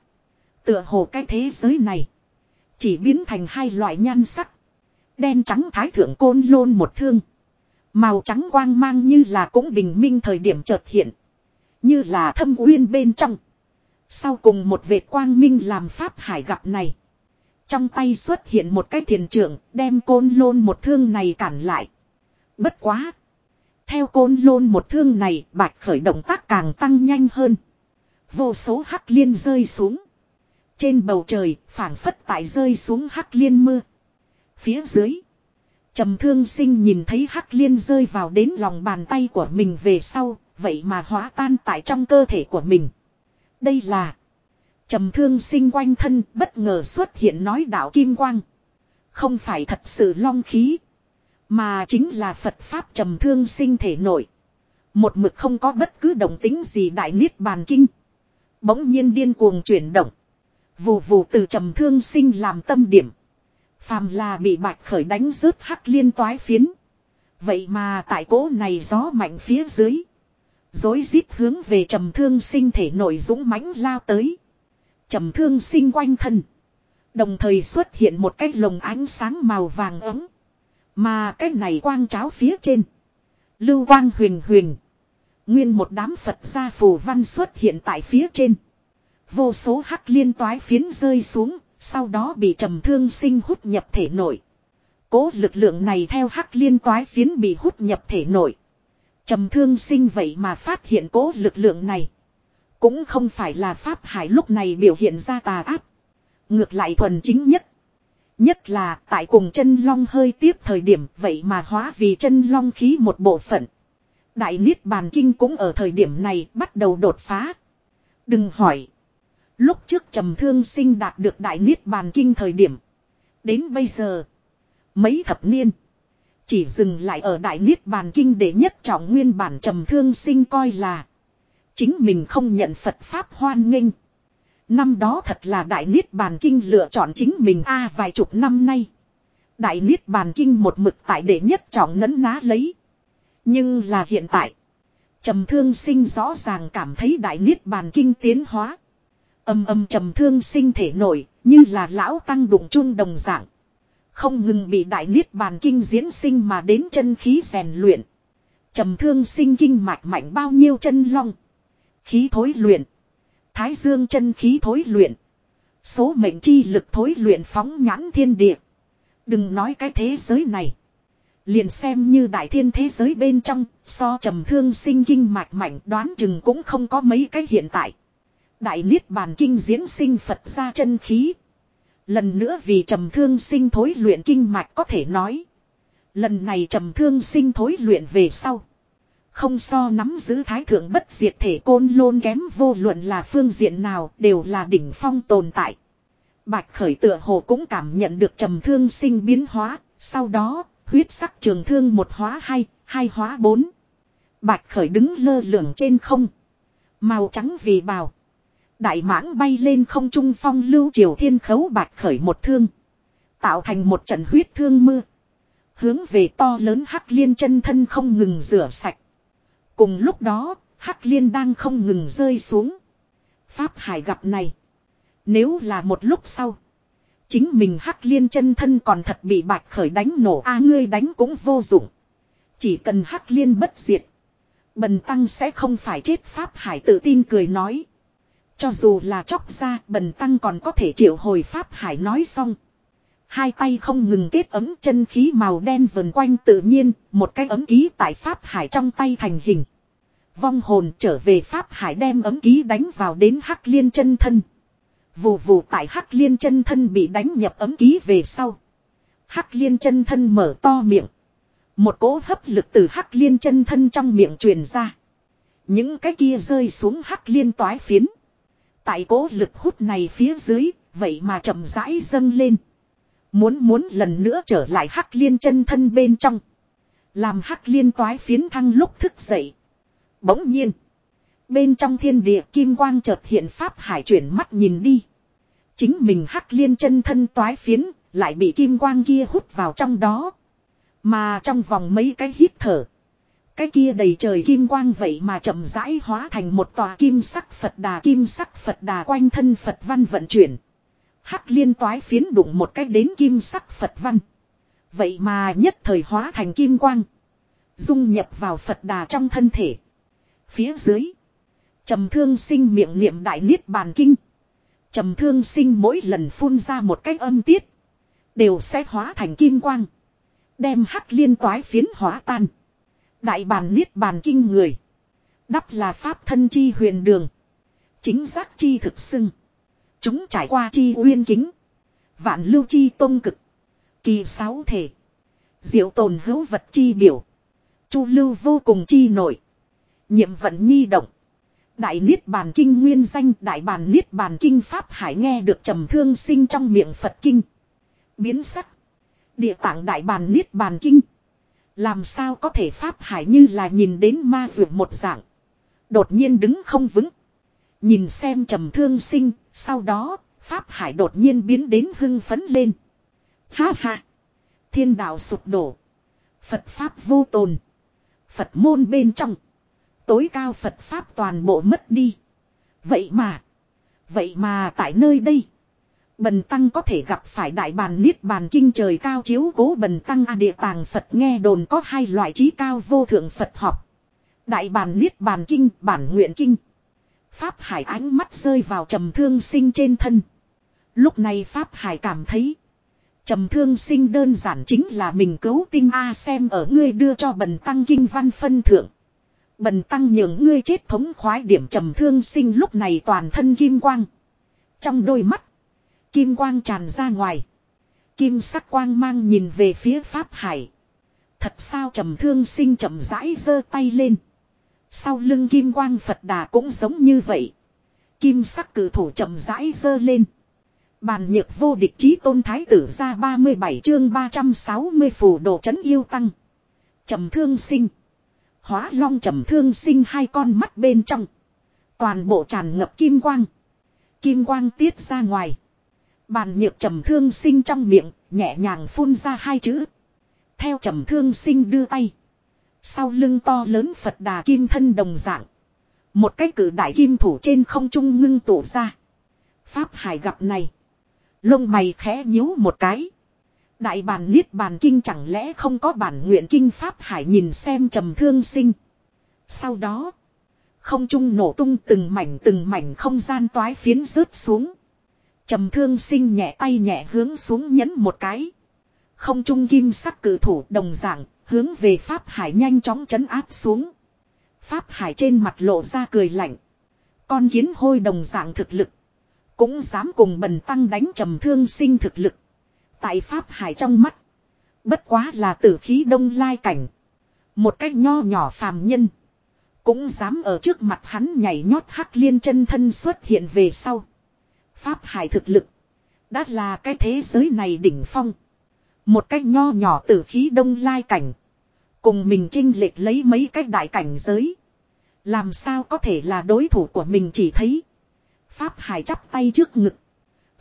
[SPEAKER 1] Tựa hồ cái thế giới này. Chỉ biến thành hai loại nhan sắc. Đen trắng thái thượng côn lôn một thương. Màu trắng quang mang như là cũng bình minh thời điểm chợt hiện. Như là thâm uyên bên trong. Sau cùng một vệt quang minh làm pháp hải gặp này. Trong tay xuất hiện một cái thiền trưởng, đem côn lôn một thương này cản lại. Bất quá. Theo côn lôn một thương này, bạch khởi động tác càng tăng nhanh hơn. Vô số hắc liên rơi xuống. Trên bầu trời, phảng phất tại rơi xuống hắc liên mưa. Phía dưới. Trầm thương sinh nhìn thấy hắc liên rơi vào đến lòng bàn tay của mình về sau. Vậy mà hóa tan tại trong cơ thể của mình. Đây là. Trầm thương sinh quanh thân, bất ngờ xuất hiện nói đạo kim quang. Không phải thật sự long khí. Mà chính là Phật Pháp trầm thương sinh thể nổi. Một mực không có bất cứ động tính gì đại niết bàn kinh. Bỗng nhiên điên cuồng chuyển động. Vù vù từ trầm thương sinh làm tâm điểm. Phàm là bị bạch khởi đánh rớt hắc liên toái phiến. Vậy mà tại cỗ này gió mạnh phía dưới. rối rít hướng về trầm thương sinh thể nội dũng mãnh lao tới. Trầm thương sinh quanh thân. Đồng thời xuất hiện một cái lồng ánh sáng màu vàng ấm. Mà cái này quang cháo phía trên. Lưu quang huyền huyền. Nguyên một đám Phật gia phù văn xuất hiện tại phía trên. Vô số hắc liên toái phiến rơi xuống, sau đó bị trầm thương sinh hút nhập thể nội. Cố lực lượng này theo hắc liên toái phiến bị hút nhập thể nội. trầm thương sinh vậy mà phát hiện cố lực lượng này. Cũng không phải là Pháp Hải lúc này biểu hiện ra tà áp. Ngược lại thuần chính nhất. Nhất là tại cùng chân long hơi tiếp thời điểm vậy mà hóa vì chân long khí một bộ phận. Đại Niết Bàn Kinh cũng ở thời điểm này bắt đầu đột phá. Đừng hỏi. Lúc trước trầm thương sinh đạt được Đại Niết Bàn Kinh thời điểm. Đến bây giờ. Mấy thập niên. Chỉ dừng lại ở Đại Niết Bàn Kinh để nhất trọng nguyên bản trầm thương sinh coi là. Chính mình không nhận Phật Pháp hoan nghênh. Năm đó thật là Đại Niết Bàn Kinh lựa chọn chính mình a vài chục năm nay. Đại Niết Bàn Kinh một mực tại đệ nhất trọng nấn ná lấy. Nhưng là hiện tại. Trầm thương sinh rõ ràng cảm thấy Đại Niết Bàn Kinh tiến hóa. Âm âm trầm thương sinh thể nổi, như là lão tăng đụng chun đồng dạng. Không ngừng bị Đại Niết Bàn Kinh diễn sinh mà đến chân khí rèn luyện. Trầm thương sinh kinh mạch mạnh bao nhiêu chân long. Khí thối luyện. Thái dương chân khí thối luyện. Số mệnh chi lực thối luyện phóng nhãn thiên địa. Đừng nói cái thế giới này. Liền xem như đại thiên thế giới bên trong, so trầm thương sinh kinh mạch mạnh đoán chừng cũng không có mấy cái hiện tại. Đại niết bàn kinh diễn sinh Phật ra chân khí. Lần nữa vì trầm thương sinh thối luyện kinh mạch có thể nói. Lần này trầm thương sinh thối luyện về sau. Không so nắm giữ thái thượng bất diệt thể côn lôn kém vô luận là phương diện nào đều là đỉnh phong tồn tại. Bạch khởi tựa hồ cũng cảm nhận được trầm thương sinh biến hóa, sau đó, huyết sắc trường thương một hóa hai, hai hóa bốn. Bạch khởi đứng lơ lửng trên không. Màu trắng vì bào. Đại mãng bay lên không trung phong lưu triều thiên khấu bạch khởi một thương. Tạo thành một trận huyết thương mưa. Hướng về to lớn hắc liên chân thân không ngừng rửa sạch. Cùng lúc đó, Hắc Liên đang không ngừng rơi xuống. Pháp Hải gặp này. Nếu là một lúc sau. Chính mình Hắc Liên chân thân còn thật bị bạch khởi đánh nổ a ngươi đánh cũng vô dụng. Chỉ cần Hắc Liên bất diệt. Bần Tăng sẽ không phải chết Pháp Hải tự tin cười nói. Cho dù là chóc ra bần Tăng còn có thể triệu hồi Pháp Hải nói xong. Hai tay không ngừng kết ấm chân khí màu đen vần quanh tự nhiên, một cái ấm ký tại Pháp Hải trong tay thành hình. Vong hồn trở về Pháp Hải đem ấm ký đánh vào đến Hắc Liên chân thân. Vù vù tại Hắc Liên chân thân bị đánh nhập ấm ký về sau. Hắc Liên chân thân mở to miệng. Một cỗ hấp lực từ Hắc Liên chân thân trong miệng truyền ra. Những cái kia rơi xuống Hắc Liên toái phiến. Tại cỗ lực hút này phía dưới, vậy mà chậm rãi dâng lên. Muốn muốn lần nữa trở lại hắc liên chân thân bên trong. Làm hắc liên toái phiến thăng lúc thức dậy. Bỗng nhiên. Bên trong thiên địa kim quang chợt hiện pháp hải chuyển mắt nhìn đi. Chính mình hắc liên chân thân toái phiến lại bị kim quang kia hút vào trong đó. Mà trong vòng mấy cái hít thở. Cái kia đầy trời kim quang vậy mà chậm rãi hóa thành một tòa kim sắc Phật đà, kim sắc Phật đà quanh thân Phật văn vận chuyển. Hắc liên toái phiến đụng một cách đến kim sắc Phật văn. Vậy mà nhất thời hóa thành kim quang. Dung nhập vào Phật đà trong thân thể. Phía dưới. trầm thương sinh miệng niệm đại niết bàn kinh. trầm thương sinh mỗi lần phun ra một cách âm tiết. Đều sẽ hóa thành kim quang. Đem hắc liên toái phiến hóa tan. Đại bàn niết bàn kinh người. Đắp là pháp thân chi huyền đường. Chính giác chi thực xưng. Chúng trải qua chi uyên kính. Vạn lưu chi tôn cực. Kỳ sáu thể. Diệu tồn hữu vật chi biểu. Chu lưu vô cùng chi nổi. Nhiệm vận nhi động. Đại Niết Bàn Kinh nguyên danh, Đại Bàn Niết Bàn Kinh Pháp Hải nghe được trầm thương sinh trong miệng Phật Kinh. Biến sắc. Địa tạng Đại Bàn Niết Bàn Kinh. Làm sao có thể Pháp Hải như là nhìn đến ma dược một dạng. Đột nhiên đứng không vững. Nhìn xem trầm thương sinh, sau đó, Pháp Hải đột nhiên biến đến hưng phấn lên. Ha ha! Thiên đạo sụp đổ. Phật Pháp vô tồn. Phật môn bên trong. Tối cao Phật Pháp toàn bộ mất đi. Vậy mà. Vậy mà tại nơi đây. Bần tăng có thể gặp phải đại bàn niết bàn kinh trời cao chiếu cố bần tăng a địa tàng Phật nghe đồn có hai loại trí cao vô thượng Phật học. Đại bàn niết bàn kinh bản nguyện kinh. Pháp Hải ánh mắt rơi vào trầm thương sinh trên thân. Lúc này Pháp Hải cảm thấy. Trầm thương sinh đơn giản chính là mình cứu tinh A xem ở ngươi đưa cho bần tăng kinh văn phân thượng. Bần tăng nhường ngươi chết thống khoái điểm trầm thương sinh lúc này toàn thân kim quang. Trong đôi mắt, kim quang tràn ra ngoài. Kim sắc quang mang nhìn về phía Pháp Hải. Thật sao trầm thương sinh chậm rãi giơ tay lên. Sau lưng kim quang Phật đà cũng giống như vậy. Kim sắc cử thủ chậm rãi dơ lên. Bàn nhược vô địch chí tôn thái tử ra 37 chương 360 phù đồ chấn yêu tăng. Trầm thương sinh. Hóa long trầm thương sinh hai con mắt bên trong. Toàn bộ tràn ngập kim quang. Kim quang tiết ra ngoài. Bàn nhược trầm thương sinh trong miệng, nhẹ nhàng phun ra hai chữ. Theo trầm thương sinh đưa tay. Sau lưng to lớn Phật đà kim thân đồng dạng. Một cái cử đại kim thủ trên không trung ngưng tụ ra. Pháp hải gặp này. Lông mày khẽ nhíu một cái. Đại bàn niết bàn kinh chẳng lẽ không có bản nguyện kinh Pháp hải nhìn xem trầm thương sinh. Sau đó. Không trung nổ tung từng mảnh từng mảnh không gian toái phiến rớt xuống. Trầm thương sinh nhẹ tay nhẹ hướng xuống nhấn một cái. Không trung kim sắc cử thủ đồng dạng, hướng về Pháp Hải nhanh chóng chấn áp xuống. Pháp Hải trên mặt lộ ra cười lạnh. Con kiến hôi đồng dạng thực lực. Cũng dám cùng bần tăng đánh trầm thương sinh thực lực. Tại Pháp Hải trong mắt. Bất quá là tử khí đông lai cảnh. Một cách nho nhỏ phàm nhân. Cũng dám ở trước mặt hắn nhảy nhót hắc liên chân thân xuất hiện về sau. Pháp hải thực lực. Đã là cái thế giới này đỉnh phong. Một cách nho nhỏ tử khí đông lai cảnh. Cùng mình trinh lệch lấy mấy cách đại cảnh giới. Làm sao có thể là đối thủ của mình chỉ thấy. Pháp hải chắp tay trước ngực.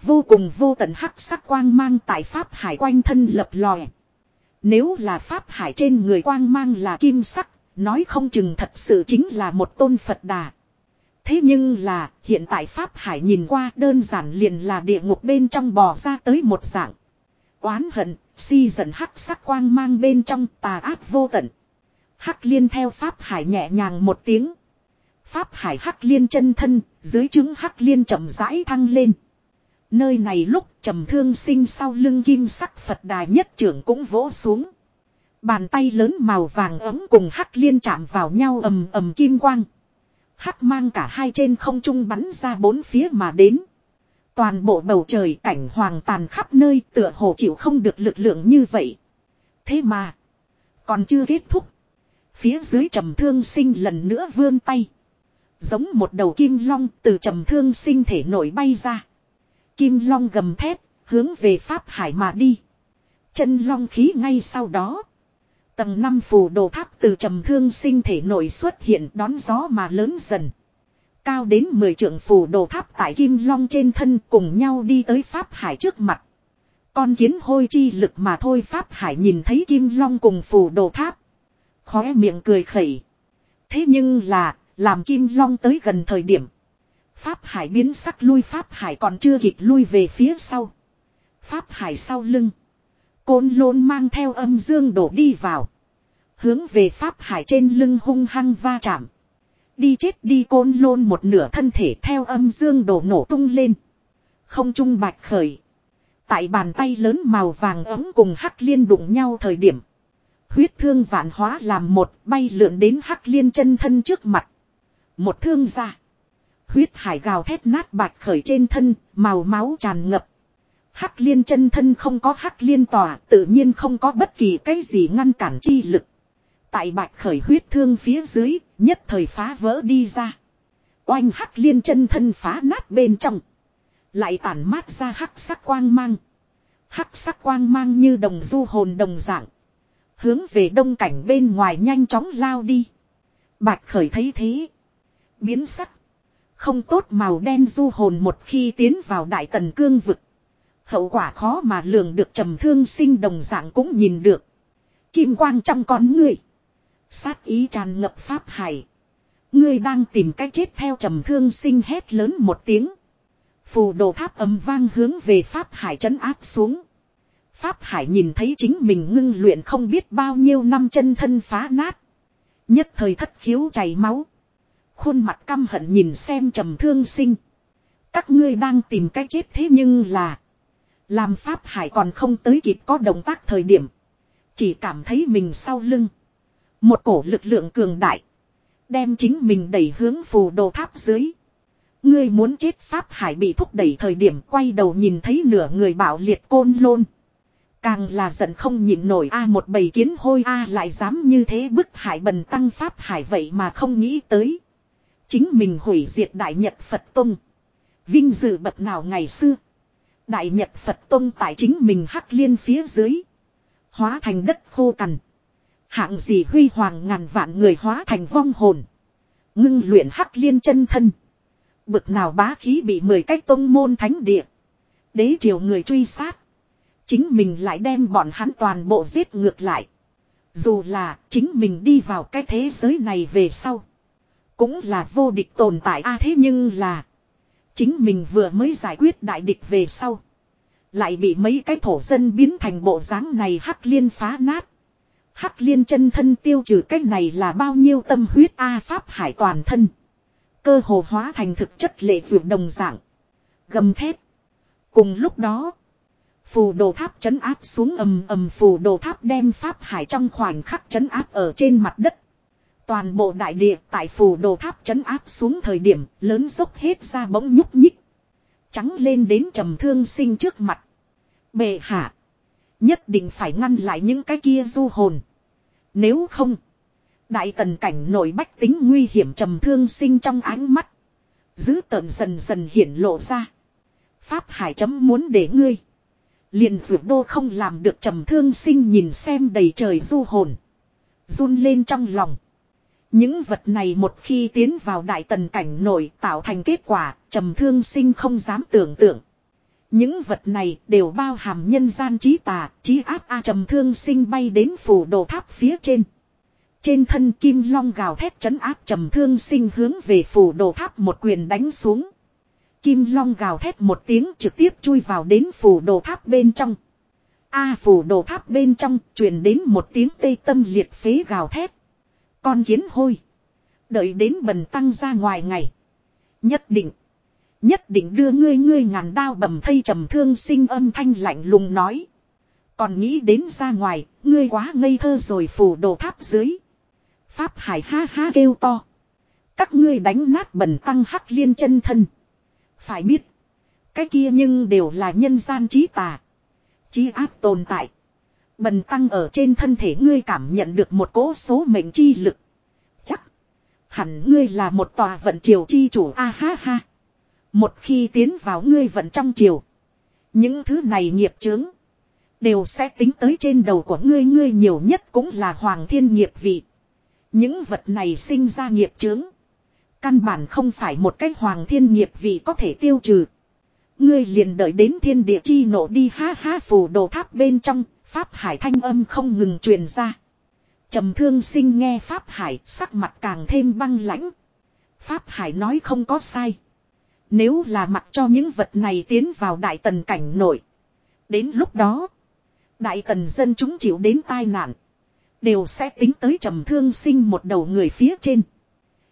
[SPEAKER 1] Vô cùng vô tận hắc sắc quang mang tại Pháp hải quanh thân lập lòe. Nếu là Pháp hải trên người quang mang là kim sắc, nói không chừng thật sự chính là một tôn Phật đà. Thế nhưng là, hiện tại Pháp Hải nhìn qua đơn giản liền là địa ngục bên trong bò ra tới một dạng. Oán hận, si dần hắc sắc quang mang bên trong tà ác vô tận. Hắc liên theo Pháp Hải nhẹ nhàng một tiếng. Pháp Hải hắc liên chân thân, dưới chứng hắc liên chậm rãi thăng lên. Nơi này lúc trầm thương sinh sau lưng kim sắc Phật đà nhất trưởng cũng vỗ xuống. Bàn tay lớn màu vàng ấm cùng hắc liên chạm vào nhau ầm ầm kim quang. Hắc mang cả hai trên không trung bắn ra bốn phía mà đến. Toàn bộ bầu trời cảnh hoàng tàn khắp nơi tựa hồ chịu không được lực lượng như vậy. Thế mà. Còn chưa kết thúc. Phía dưới trầm thương sinh lần nữa vươn tay. Giống một đầu kim long từ trầm thương sinh thể nổi bay ra. Kim long gầm thép hướng về Pháp Hải mà đi. Chân long khí ngay sau đó. Tầng 5 phù đồ tháp từ trầm thương sinh thể nổi xuất hiện đón gió mà lớn dần. Cao đến 10 trượng phù đồ tháp tại Kim Long trên thân cùng nhau đi tới Pháp Hải trước mặt. Con kiến hôi chi lực mà thôi Pháp Hải nhìn thấy Kim Long cùng phù đồ tháp. Khóe miệng cười khẩy. Thế nhưng là, làm Kim Long tới gần thời điểm. Pháp Hải biến sắc lui Pháp Hải còn chưa kịp lui về phía sau. Pháp Hải sau lưng. Côn lôn mang theo âm dương đổ đi vào. Hướng về Pháp Hải trên lưng hung hăng va chạm. Đi chết đi côn lôn một nửa thân thể theo âm dương đổ nổ tung lên. Không trung bạch khởi. Tại bàn tay lớn màu vàng ấm cùng hắc liên đụng nhau thời điểm. Huyết thương vạn hóa làm một bay lượn đến hắc liên chân thân trước mặt. Một thương ra. Huyết hải gào thét nát bạch khởi trên thân, màu máu tràn ngập. Hắc liên chân thân không có hắc liên tỏa, tự nhiên không có bất kỳ cái gì ngăn cản chi lực. Tại bạch khởi huyết thương phía dưới, nhất thời phá vỡ đi ra. Oanh hắc liên chân thân phá nát bên trong. Lại tản mát ra hắc sắc quang mang. Hắc sắc quang mang như đồng du hồn đồng dạng. Hướng về đông cảnh bên ngoài nhanh chóng lao đi. Bạch khởi thấy thế. Biến sắc. Không tốt màu đen du hồn một khi tiến vào đại tần cương vực. Hậu quả khó mà lường được trầm thương sinh đồng dạng cũng nhìn được. Kim quang trong con người. Sát ý tràn ngập pháp hải. Ngươi đang tìm cách chết theo trầm thương sinh hét lớn một tiếng. Phù đồ tháp ấm vang hướng về pháp hải trấn áp xuống. Pháp hải nhìn thấy chính mình ngưng luyện không biết bao nhiêu năm chân thân phá nát. Nhất thời thất khiếu chảy máu. Khuôn mặt căm hận nhìn xem trầm thương sinh. Các ngươi đang tìm cách chết thế nhưng là. Làm Pháp Hải còn không tới kịp có động tác thời điểm. Chỉ cảm thấy mình sau lưng. Một cổ lực lượng cường đại. Đem chính mình đẩy hướng phù đồ tháp dưới. Ngươi muốn chết Pháp Hải bị thúc đẩy thời điểm quay đầu nhìn thấy nửa người bảo liệt côn lôn. Càng là giận không nhịn nổi a một bầy kiến hôi a lại dám như thế bức hải bần tăng Pháp Hải vậy mà không nghĩ tới. Chính mình hủy diệt Đại Nhật Phật Tông. Vinh dự bậc nào ngày xưa. Đại Nhật Phật Tông tại chính mình hắc liên phía dưới. Hóa thành đất khô cằn. Hạng gì huy hoàng ngàn vạn người hóa thành vong hồn. Ngưng luyện hắc liên chân thân. Bực nào bá khí bị mười cách tông môn thánh địa. Đế triều người truy sát. Chính mình lại đem bọn hắn toàn bộ giết ngược lại. Dù là chính mình đi vào cái thế giới này về sau. Cũng là vô địch tồn tại a à thế nhưng là. Chính mình vừa mới giải quyết đại địch về sau. Lại bị mấy cái thổ dân biến thành bộ dáng này hắc liên phá nát. Hắc liên chân thân tiêu trừ cách này là bao nhiêu tâm huyết A Pháp hải toàn thân. Cơ hồ hóa thành thực chất lệ vượt đồng dạng. Gầm thép. Cùng lúc đó. Phù đồ tháp chấn áp xuống ầm ầm phù đồ tháp đem Pháp hải trong khoảnh khắc chấn áp ở trên mặt đất. Toàn bộ đại địa tại phù đồ tháp chấn áp xuống thời điểm lớn dốc hết ra bỗng nhúc nhích. Trắng lên đến trầm thương sinh trước mặt. Bệ hạ. Nhất định phải ngăn lại những cái kia du hồn. Nếu không. Đại tần cảnh nổi bách tính nguy hiểm trầm thương sinh trong ánh mắt. Giữ tợn dần dần hiển lộ ra. Pháp hải chấm muốn để ngươi. Liền rượu đô không làm được trầm thương sinh nhìn xem đầy trời du hồn. Run lên trong lòng. Những vật này một khi tiến vào đại tần cảnh nổi tạo thành kết quả, trầm thương sinh không dám tưởng tượng. Những vật này đều bao hàm nhân gian trí tà, trí áp A trầm thương sinh bay đến phủ đồ tháp phía trên. Trên thân kim long gào thét chấn áp trầm thương sinh hướng về phủ đồ tháp một quyền đánh xuống. Kim long gào thét một tiếng trực tiếp chui vào đến phủ đồ tháp bên trong. A phủ đồ tháp bên trong truyền đến một tiếng tây tâm liệt phế gào thét. Con kiến hôi. Đợi đến bần tăng ra ngoài ngày. Nhất định. Nhất định đưa ngươi ngươi ngàn đao bầm thây trầm thương sinh âm thanh lạnh lùng nói. Còn nghĩ đến ra ngoài, ngươi quá ngây thơ rồi phủ đồ tháp dưới. Pháp hải ha ha kêu to. Các ngươi đánh nát bần tăng hắc liên chân thân. Phải biết. Cái kia nhưng đều là nhân gian trí tà. Trí áp tồn tại. Bần tăng ở trên thân thể ngươi cảm nhận được một cỗ số mệnh chi lực. Chắc. Hẳn ngươi là một tòa vận triều chi chủ a ha ha. Một khi tiến vào ngươi vận trong chiều Những thứ này nghiệp chướng. Đều sẽ tính tới trên đầu của ngươi ngươi nhiều nhất cũng là hoàng thiên nghiệp vị. Những vật này sinh ra nghiệp chướng. Căn bản không phải một cách hoàng thiên nghiệp vị có thể tiêu trừ. Ngươi liền đợi đến thiên địa chi nộ đi ha ha phù đồ tháp bên trong, pháp hải thanh âm không ngừng truyền ra. trầm thương sinh nghe pháp hải sắc mặt càng thêm băng lãnh. Pháp hải nói không có sai. Nếu là mặc cho những vật này tiến vào đại tần cảnh nội. Đến lúc đó, đại tần dân chúng chịu đến tai nạn. Đều sẽ tính tới trầm thương sinh một đầu người phía trên.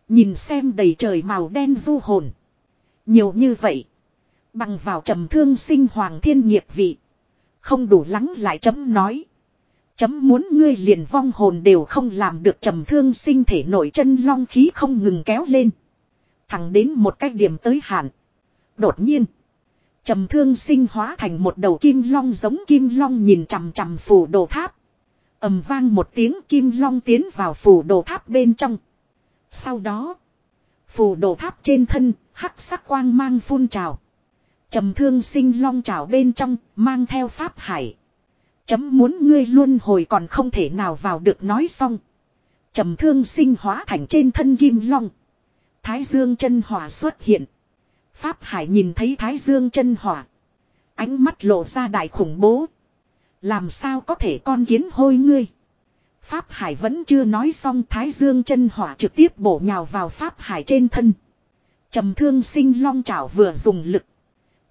[SPEAKER 1] Nhìn xem đầy trời màu đen du hồn. Nhiều như vậy. Bằng vào trầm thương sinh hoàng thiên nghiệp vị. Không đủ lắng lại chấm nói. Chấm muốn ngươi liền vong hồn đều không làm được trầm thương sinh thể nổi chân long khí không ngừng kéo lên. Thẳng đến một cách điểm tới hạn. Đột nhiên. Trầm thương sinh hóa thành một đầu kim long giống kim long nhìn chằm chằm phủ đồ tháp ầm vang một tiếng kim long tiến vào phủ đồ tháp bên trong. Sau đó, phủ đồ tháp trên thân, hắc sắc quang mang phun trào. Trầm thương sinh long trào bên trong, mang theo pháp hải. Chấm muốn ngươi luôn hồi còn không thể nào vào được nói xong. Trầm thương sinh hóa thành trên thân kim long. Thái dương chân hỏa xuất hiện. Pháp hải nhìn thấy thái dương chân hỏa. Ánh mắt lộ ra đại khủng bố. Làm sao có thể con kiến hôi ngươi. Pháp Hải vẫn chưa nói xong Thái Dương chân hỏa trực tiếp bổ nhào vào Pháp Hải trên thân. trầm thương sinh long chảo vừa dùng lực.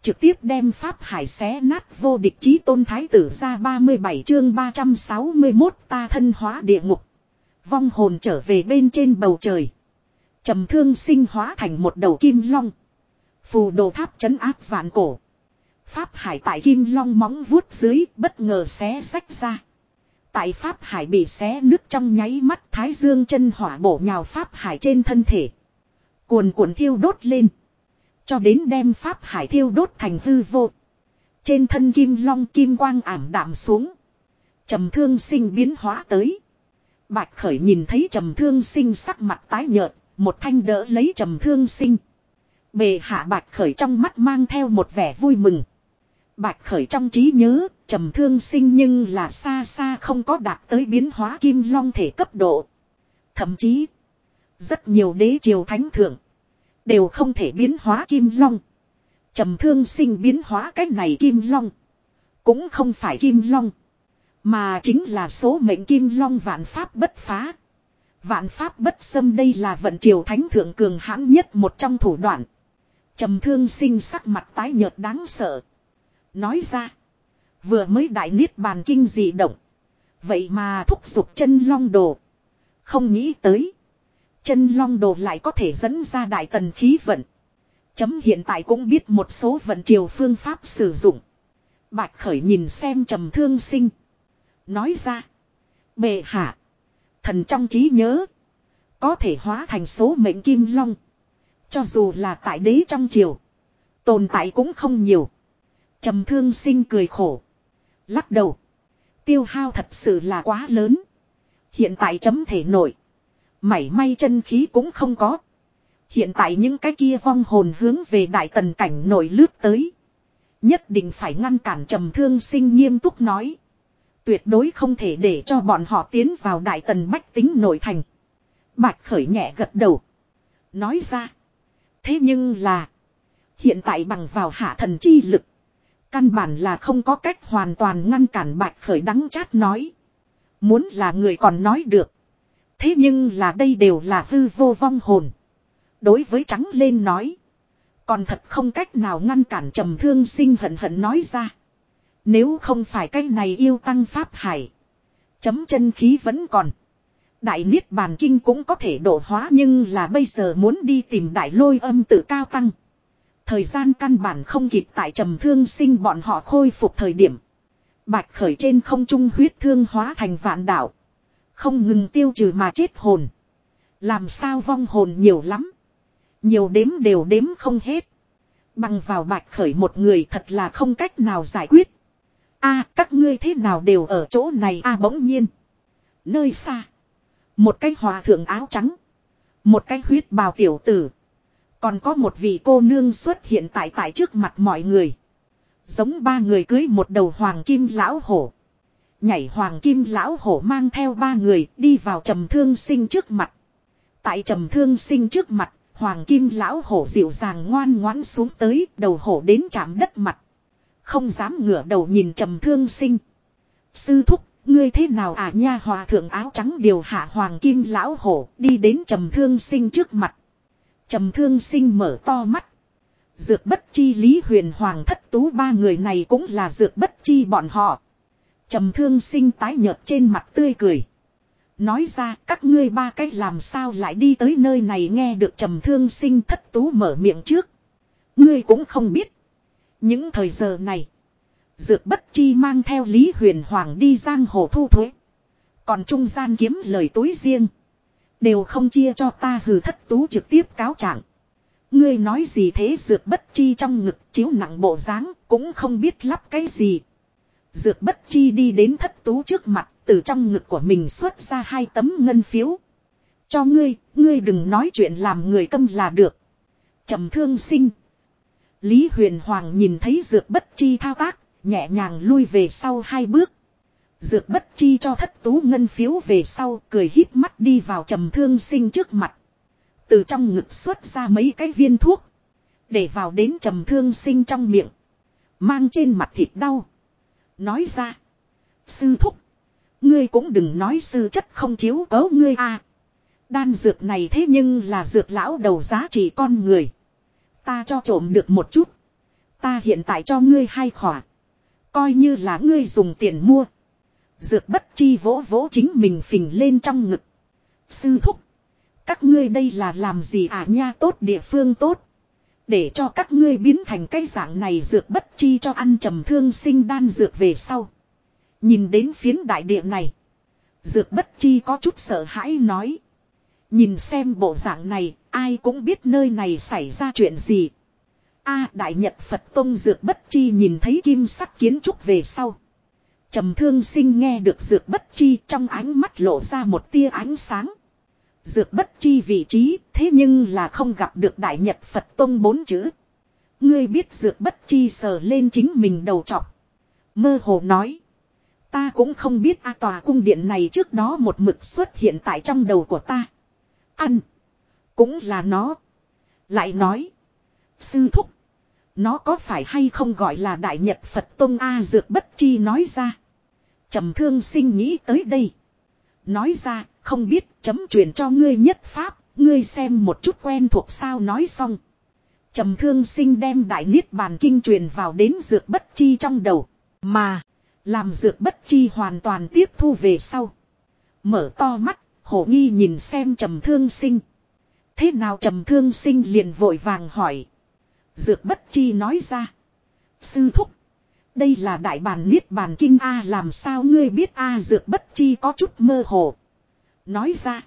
[SPEAKER 1] Trực tiếp đem Pháp Hải xé nát vô địch chí tôn thái tử ra 37 chương 361 ta thân hóa địa ngục. Vong hồn trở về bên trên bầu trời trầm thương sinh hóa thành một đầu kim long. Phù đồ tháp chấn áp vạn cổ. Pháp hải tại kim long móng vuốt dưới bất ngờ xé sách ra. Tại Pháp hải bị xé nước trong nháy mắt, thái dương chân hỏa bổ nhào Pháp hải trên thân thể. Cuồn cuộn thiêu đốt lên. Cho đến đem Pháp hải thiêu đốt thành hư vô. Trên thân kim long kim quang ảm đạm xuống. trầm thương sinh biến hóa tới. Bạch khởi nhìn thấy trầm thương sinh sắc mặt tái nhợt. Một thanh đỡ lấy trầm thương sinh. Bề hạ bạch khởi trong mắt mang theo một vẻ vui mừng. Bạch khởi trong trí nhớ, trầm thương sinh nhưng là xa xa không có đạt tới biến hóa kim long thể cấp độ. Thậm chí, rất nhiều đế triều thánh thượng, đều không thể biến hóa kim long. Trầm thương sinh biến hóa cách này kim long. Cũng không phải kim long. Mà chính là số mệnh kim long vạn pháp bất phá. Vạn pháp bất xâm đây là vận triều thánh thượng cường hãn nhất một trong thủ đoạn. Trầm thương sinh sắc mặt tái nhợt đáng sợ. Nói ra. Vừa mới đại niết bàn kinh dị động. Vậy mà thúc giục chân long đồ. Không nghĩ tới. Chân long đồ lại có thể dẫn ra đại tần khí vận. Chấm hiện tại cũng biết một số vận triều phương pháp sử dụng. Bạch khởi nhìn xem trầm thương sinh. Nói ra. Bệ hạ. Thần trong trí nhớ. Có thể hóa thành số mệnh kim long. Cho dù là tại đế trong triều. Tồn tại cũng không nhiều. trầm thương sinh cười khổ. Lắc đầu. Tiêu hao thật sự là quá lớn. Hiện tại chấm thể nổi. Mảy may chân khí cũng không có. Hiện tại những cái kia vong hồn hướng về đại tần cảnh nổi lướt tới. Nhất định phải ngăn cản trầm thương sinh nghiêm túc nói. Tuyệt đối không thể để cho bọn họ tiến vào đại tần bách tính nội thành. Bạch khởi nhẹ gật đầu. Nói ra. Thế nhưng là. Hiện tại bằng vào hạ thần chi lực. Căn bản là không có cách hoàn toàn ngăn cản bạch khởi đắng chát nói. Muốn là người còn nói được. Thế nhưng là đây đều là hư vô vong hồn. Đối với trắng lên nói. Còn thật không cách nào ngăn cản trầm thương sinh hận hận nói ra. Nếu không phải cái này yêu tăng pháp hải. Chấm chân khí vẫn còn. Đại Niết Bàn Kinh cũng có thể độ hóa nhưng là bây giờ muốn đi tìm đại lôi âm tự cao tăng. Thời gian căn bản không kịp tại trầm thương sinh bọn họ khôi phục thời điểm. Bạch khởi trên không trung huyết thương hóa thành vạn đảo. Không ngừng tiêu trừ mà chết hồn. Làm sao vong hồn nhiều lắm. Nhiều đếm đều đếm không hết. Bằng vào bạch khởi một người thật là không cách nào giải quyết a các ngươi thế nào đều ở chỗ này a bỗng nhiên. Nơi xa. Một cái hòa thượng áo trắng. Một cái huyết bào tiểu tử. Còn có một vị cô nương xuất hiện tại tại trước mặt mọi người. Giống ba người cưới một đầu hoàng kim lão hổ. Nhảy hoàng kim lão hổ mang theo ba người đi vào trầm thương sinh trước mặt. Tại trầm thương sinh trước mặt, hoàng kim lão hổ dịu dàng ngoan ngoãn xuống tới đầu hổ đến chạm đất mặt. Không dám ngửa đầu nhìn trầm thương sinh. Sư thúc, ngươi thế nào à nha hòa thượng áo trắng điều hạ hoàng kim lão hổ đi đến trầm thương sinh trước mặt. Trầm thương sinh mở to mắt. Dược bất chi lý huyền hoàng thất tú ba người này cũng là dược bất chi bọn họ. Trầm thương sinh tái nhợt trên mặt tươi cười. Nói ra các ngươi ba cách làm sao lại đi tới nơi này nghe được trầm thương sinh thất tú mở miệng trước. Ngươi cũng không biết. Những thời giờ này. Dược bất chi mang theo Lý Huyền Hoàng đi giang hồ thu thuế. Còn trung gian kiếm lời túi riêng. Đều không chia cho ta hừ thất tú trực tiếp cáo trạng. Ngươi nói gì thế dược bất chi trong ngực chiếu nặng bộ dáng cũng không biết lắp cái gì. Dược bất chi đi đến thất tú trước mặt từ trong ngực của mình xuất ra hai tấm ngân phiếu. Cho ngươi, ngươi đừng nói chuyện làm người câm là được. trầm thương sinh. Lý huyền hoàng nhìn thấy dược bất chi thao tác, nhẹ nhàng lui về sau hai bước. Dược bất chi cho thất tú ngân phiếu về sau cười híp mắt đi vào trầm thương sinh trước mặt. Từ trong ngực xuất ra mấy cái viên thuốc. Để vào đến trầm thương sinh trong miệng. Mang trên mặt thịt đau. Nói ra. Sư thúc. Ngươi cũng đừng nói sư chất không chiếu cấu ngươi a. Đan dược này thế nhưng là dược lão đầu giá trị con người. Ta cho trộm được một chút. Ta hiện tại cho ngươi hai khỏa. Coi như là ngươi dùng tiền mua. Dược bất chi vỗ vỗ chính mình phình lên trong ngực. Sư thúc. Các ngươi đây là làm gì à nha tốt địa phương tốt. Để cho các ngươi biến thành cái dạng này dược bất chi cho ăn trầm thương sinh đan dược về sau. Nhìn đến phiến đại địa này. Dược bất chi có chút sợ hãi nói. Nhìn xem bộ dạng này, ai cũng biết nơi này xảy ra chuyện gì. A Đại Nhật Phật Tông Dược Bất Chi nhìn thấy kim sắc kiến trúc về sau. Trầm thương sinh nghe được Dược Bất Chi trong ánh mắt lộ ra một tia ánh sáng. Dược Bất Chi vị trí, thế nhưng là không gặp được Đại Nhật Phật Tông bốn chữ. Ngươi biết Dược Bất Chi sờ lên chính mình đầu trọc. Mơ hồ nói. Ta cũng không biết A tòa cung điện này trước đó một mực xuất hiện tại trong đầu của ta. Ăn. Cũng là nó. Lại nói. Sư thúc. Nó có phải hay không gọi là Đại Nhật Phật Tông A Dược Bất Chi nói ra. trầm thương sinh nghĩ tới đây. Nói ra, không biết chấm truyền cho ngươi nhất pháp, ngươi xem một chút quen thuộc sao nói xong. trầm thương sinh đem Đại Niết Bàn Kinh truyền vào đến Dược Bất Chi trong đầu. Mà, làm Dược Bất Chi hoàn toàn tiếp thu về sau. Mở to mắt, hổ nghi nhìn xem trầm thương sinh. Thế nào trầm thương sinh liền vội vàng hỏi. Dược bất chi nói ra. Sư thúc. Đây là đại bàn niết bàn kinh A làm sao ngươi biết A dược bất chi có chút mơ hồ. Nói ra.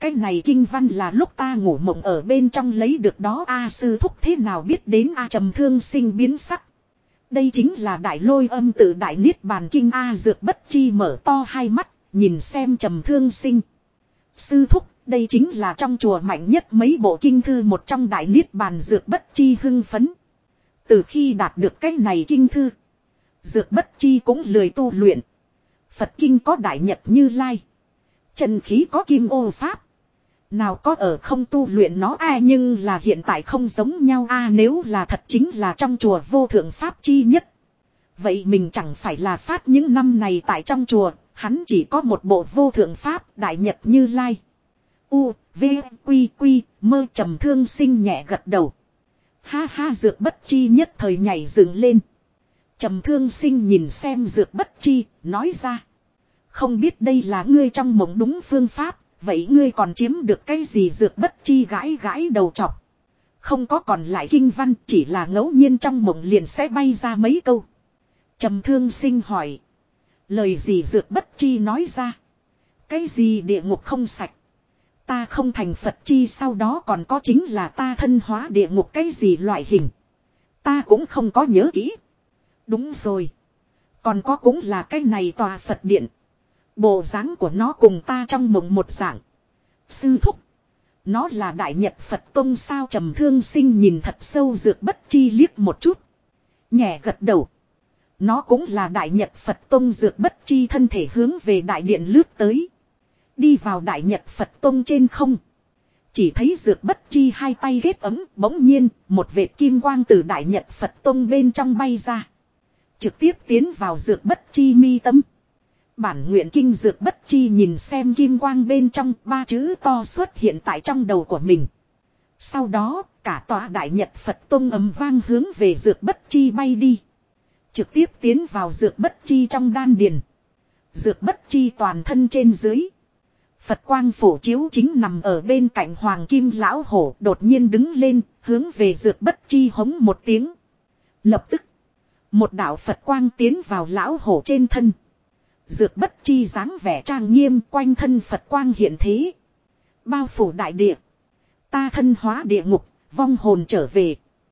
[SPEAKER 1] Cái này kinh văn là lúc ta ngủ mộng ở bên trong lấy được đó A sư thúc thế nào biết đến A trầm thương sinh biến sắc. Đây chính là đại lôi âm tự đại niết bàn kinh A dược bất chi mở to hai mắt, nhìn xem trầm thương sinh. Sư thúc, đây chính là trong chùa mạnh nhất mấy bộ kinh thư một trong đại niết bàn dược bất chi hưng phấn. Từ khi đạt được cái này kinh thư, dược bất chi cũng lười tu luyện. Phật kinh có đại nhật như lai. Trần khí có kim ô pháp. Nào có ở không tu luyện nó a nhưng là hiện tại không giống nhau a nếu là thật chính là trong chùa vô thượng pháp chi nhất. Vậy mình chẳng phải là phát những năm này tại trong chùa, hắn chỉ có một bộ vô thượng pháp đại nhật như lai. U, V, Quy, Quy, mơ trầm thương sinh nhẹ gật đầu. Ha ha dược bất chi nhất thời nhảy dựng lên. Trầm thương sinh nhìn xem dược bất chi, nói ra. Không biết đây là ngươi trong mộng đúng phương pháp, vậy ngươi còn chiếm được cái gì dược bất chi gãi gãi đầu chọc. Không có còn lại kinh văn, chỉ là ngẫu nhiên trong mộng liền sẽ bay ra mấy câu. Trầm thương sinh hỏi. Lời gì dược bất chi nói ra. Cái gì địa ngục không sạch. Ta không thành Phật chi sau đó còn có chính là ta thân hóa địa ngục cái gì loại hình. Ta cũng không có nhớ kỹ. Đúng rồi. Còn có cũng là cái này tòa Phật điện. Bộ dáng của nó cùng ta trong mộng một dạng. Sư thúc. Nó là đại nhật Phật Tông sao trầm thương sinh nhìn thật sâu dược bất chi liếc một chút. Nhẹ gật đầu. Nó cũng là đại nhật Phật Tông dược bất chi thân thể hướng về đại điện lướt tới. Đi vào đại nhật Phật Tông trên không. Chỉ thấy dược bất chi hai tay ghép ấm, bỗng nhiên, một vệt kim quang từ đại nhật Phật Tông bên trong bay ra. Trực tiếp tiến vào dược bất chi mi tâm. Bản nguyện kinh dược bất chi nhìn xem kim quang bên trong, ba chữ to xuất hiện tại trong đầu của mình. Sau đó, cả tòa đại nhật Phật Tông ấm vang hướng về dược bất chi bay đi. Trực tiếp tiến vào dược bất chi trong đan điền. Dược bất chi toàn thân trên dưới. Phật quang phổ chiếu chính nằm ở bên cạnh hoàng kim lão hổ đột nhiên đứng lên, hướng về dược bất chi hống một tiếng. Lập tức, một đạo Phật quang tiến vào lão hổ trên thân. Dược bất chi dáng vẻ trang nghiêm quanh thân Phật quang hiện thế. Bao phủ đại địa. Ta thân hóa địa ngục, vong hồn trở về.